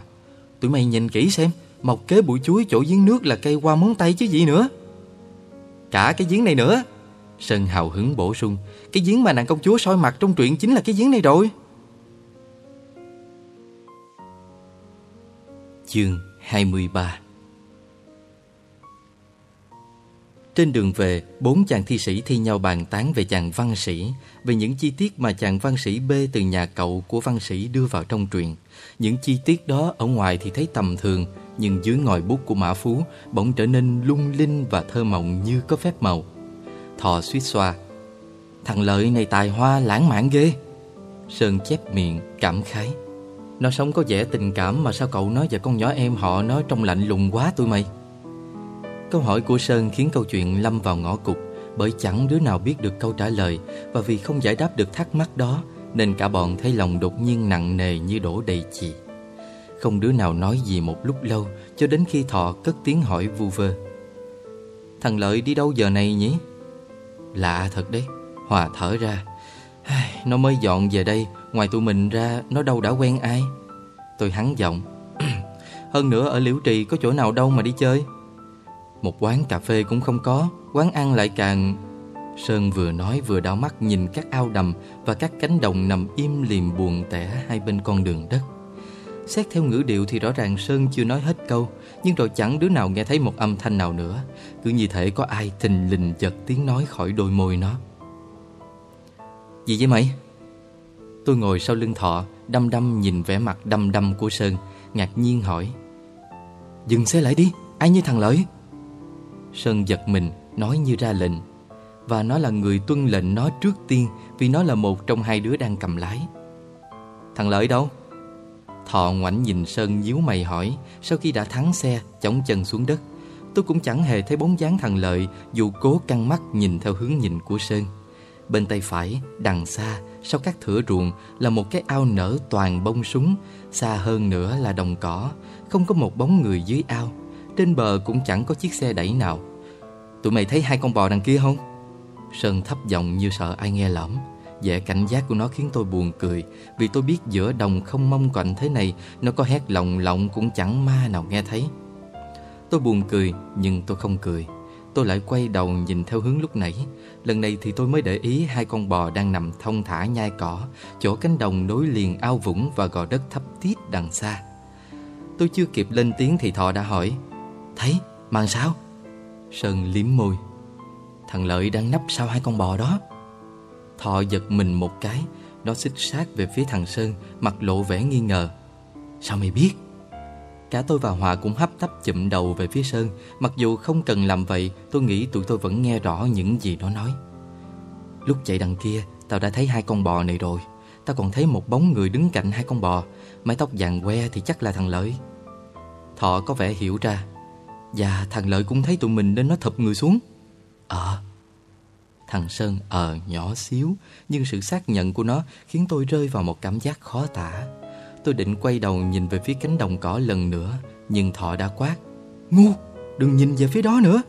Tụi mày nhìn kỹ xem, Mọc kế bụi chuối chỗ giếng nước là cây hoa móng tay chứ gì nữa. Cả cái giếng này nữa. Sơn hào hứng bổ sung, Cái giếng mà nàng công chúa soi mặt trong truyện chính là cái giếng này rồi. Chương 23 Trên đường về, bốn chàng thi sĩ thi nhau bàn tán về chàng văn sĩ, về những chi tiết mà chàng văn sĩ B từ nhà cậu của văn sĩ đưa vào trong truyện. Những chi tiết đó ở ngoài thì thấy tầm thường, nhưng dưới ngòi bút của Mã Phú bỗng trở nên lung linh và thơ mộng như có phép màu. Thò suýt xoa. Thằng Lợi này tài hoa lãng mạn ghê. Sơn chép miệng, cảm khái. Nó sống có vẻ tình cảm mà sao cậu nói và con nhỏ em họ nó trong lạnh lùng quá tụi mày. Câu hỏi của Sơn khiến câu chuyện lâm vào ngõ cụt bởi chẳng đứa nào biết được câu trả lời và vì không giải đáp được thắc mắc đó nên cả bọn thấy lòng đột nhiên nặng nề như đổ đầy chì. Không đứa nào nói gì một lúc lâu cho đến khi Thọ cất tiếng hỏi vu vơ. Thằng Lợi đi đâu giờ này nhỉ? Lạ thật đấy, Hòa thở ra. Nó mới dọn về đây, ngoài tụi mình ra nó đâu đã quen ai. Tôi hắn giọng. Hơn nữa ở Liễu Trì có chỗ nào đâu mà đi chơi. Một quán cà phê cũng không có, quán ăn lại càng... Sơn vừa nói vừa đảo mắt nhìn các ao đầm và các cánh đồng nằm im liềm buồn tẻ hai bên con đường đất. Xét theo ngữ điệu thì rõ ràng Sơn chưa nói hết câu, nhưng rồi chẳng đứa nào nghe thấy một âm thanh nào nữa. Cứ như thể có ai thình lình giật tiếng nói khỏi đôi môi nó. Gì vậy mày? Tôi ngồi sau lưng thọ, đăm đăm nhìn vẻ mặt đăm đăm của Sơn, ngạc nhiên hỏi. Dừng xe lại đi, ai như thằng Lợi? Sơn giật mình, nói như ra lệnh. Và nó là người tuân lệnh nó trước tiên vì nó là một trong hai đứa đang cầm lái. Thằng Lợi đâu? Thọ ngoảnh nhìn Sơn nhíu mày hỏi Sau khi đã thắng xe Chống chân xuống đất Tôi cũng chẳng hề thấy bóng dáng thằng Lợi Dù cố căng mắt nhìn theo hướng nhìn của Sơn Bên tay phải Đằng xa sau các thửa ruộng Là một cái ao nở toàn bông súng, Xa hơn nữa là đồng cỏ. Không có một bóng người dưới ao. Trên bờ cũng chẳng có chiếc xe đẩy nào. Tụi mày thấy hai con bò đằng kia không? Sơn thấp giọng như sợ ai nghe lỏm Vẻ cảnh giác của nó khiến tôi buồn cười, Vì tôi biết giữa đồng không mong quạnh thế này, Nó có hét lồng lộng cũng chẳng ma nào nghe thấy. Tôi buồn cười, nhưng tôi không cười. Tôi lại quay đầu nhìn theo hướng lúc nãy. Lần này thì tôi mới để ý hai con bò đang nằm thông thả nhai cỏ. Chỗ cánh đồng nối liền ao vũng và gò đất thấp tít đằng xa. Tôi chưa kịp lên tiếng thì Thọ đã hỏi Thấy, màn sao? Sơn liếm môi Thằng Lợi đang nấp sau hai con bò đó. Thọ giật mình một cái Nó xích sát về phía thằng Sơn Mặt lộ vẻ nghi ngờ Sao mày biết? Cả tôi và Hòa cũng hấp tấp chụm đầu về phía Sơn. Mặc dù không cần làm vậy, Tôi nghĩ tụi tôi vẫn nghe rõ những gì nó nói. Lúc chạy đằng kia, Tao đã thấy hai con bò này rồi. Tao còn thấy một bóng người đứng cạnh hai con bò. Mái tóc vàng que thì chắc là thằng Lợi. Thọ có vẻ hiểu ra. Và thằng Lợi cũng thấy tụi mình nên nó thụp người xuống. Ờ. Thằng Sơn ờ nhỏ xíu, Nhưng sự xác nhận của nó Khiến tôi rơi vào một cảm giác khó tả. Tôi định quay đầu nhìn về phía cánh đồng cỏ lần nữa Nhưng Thọ đã quát Ngu, đừng nhìn về phía đó nữa.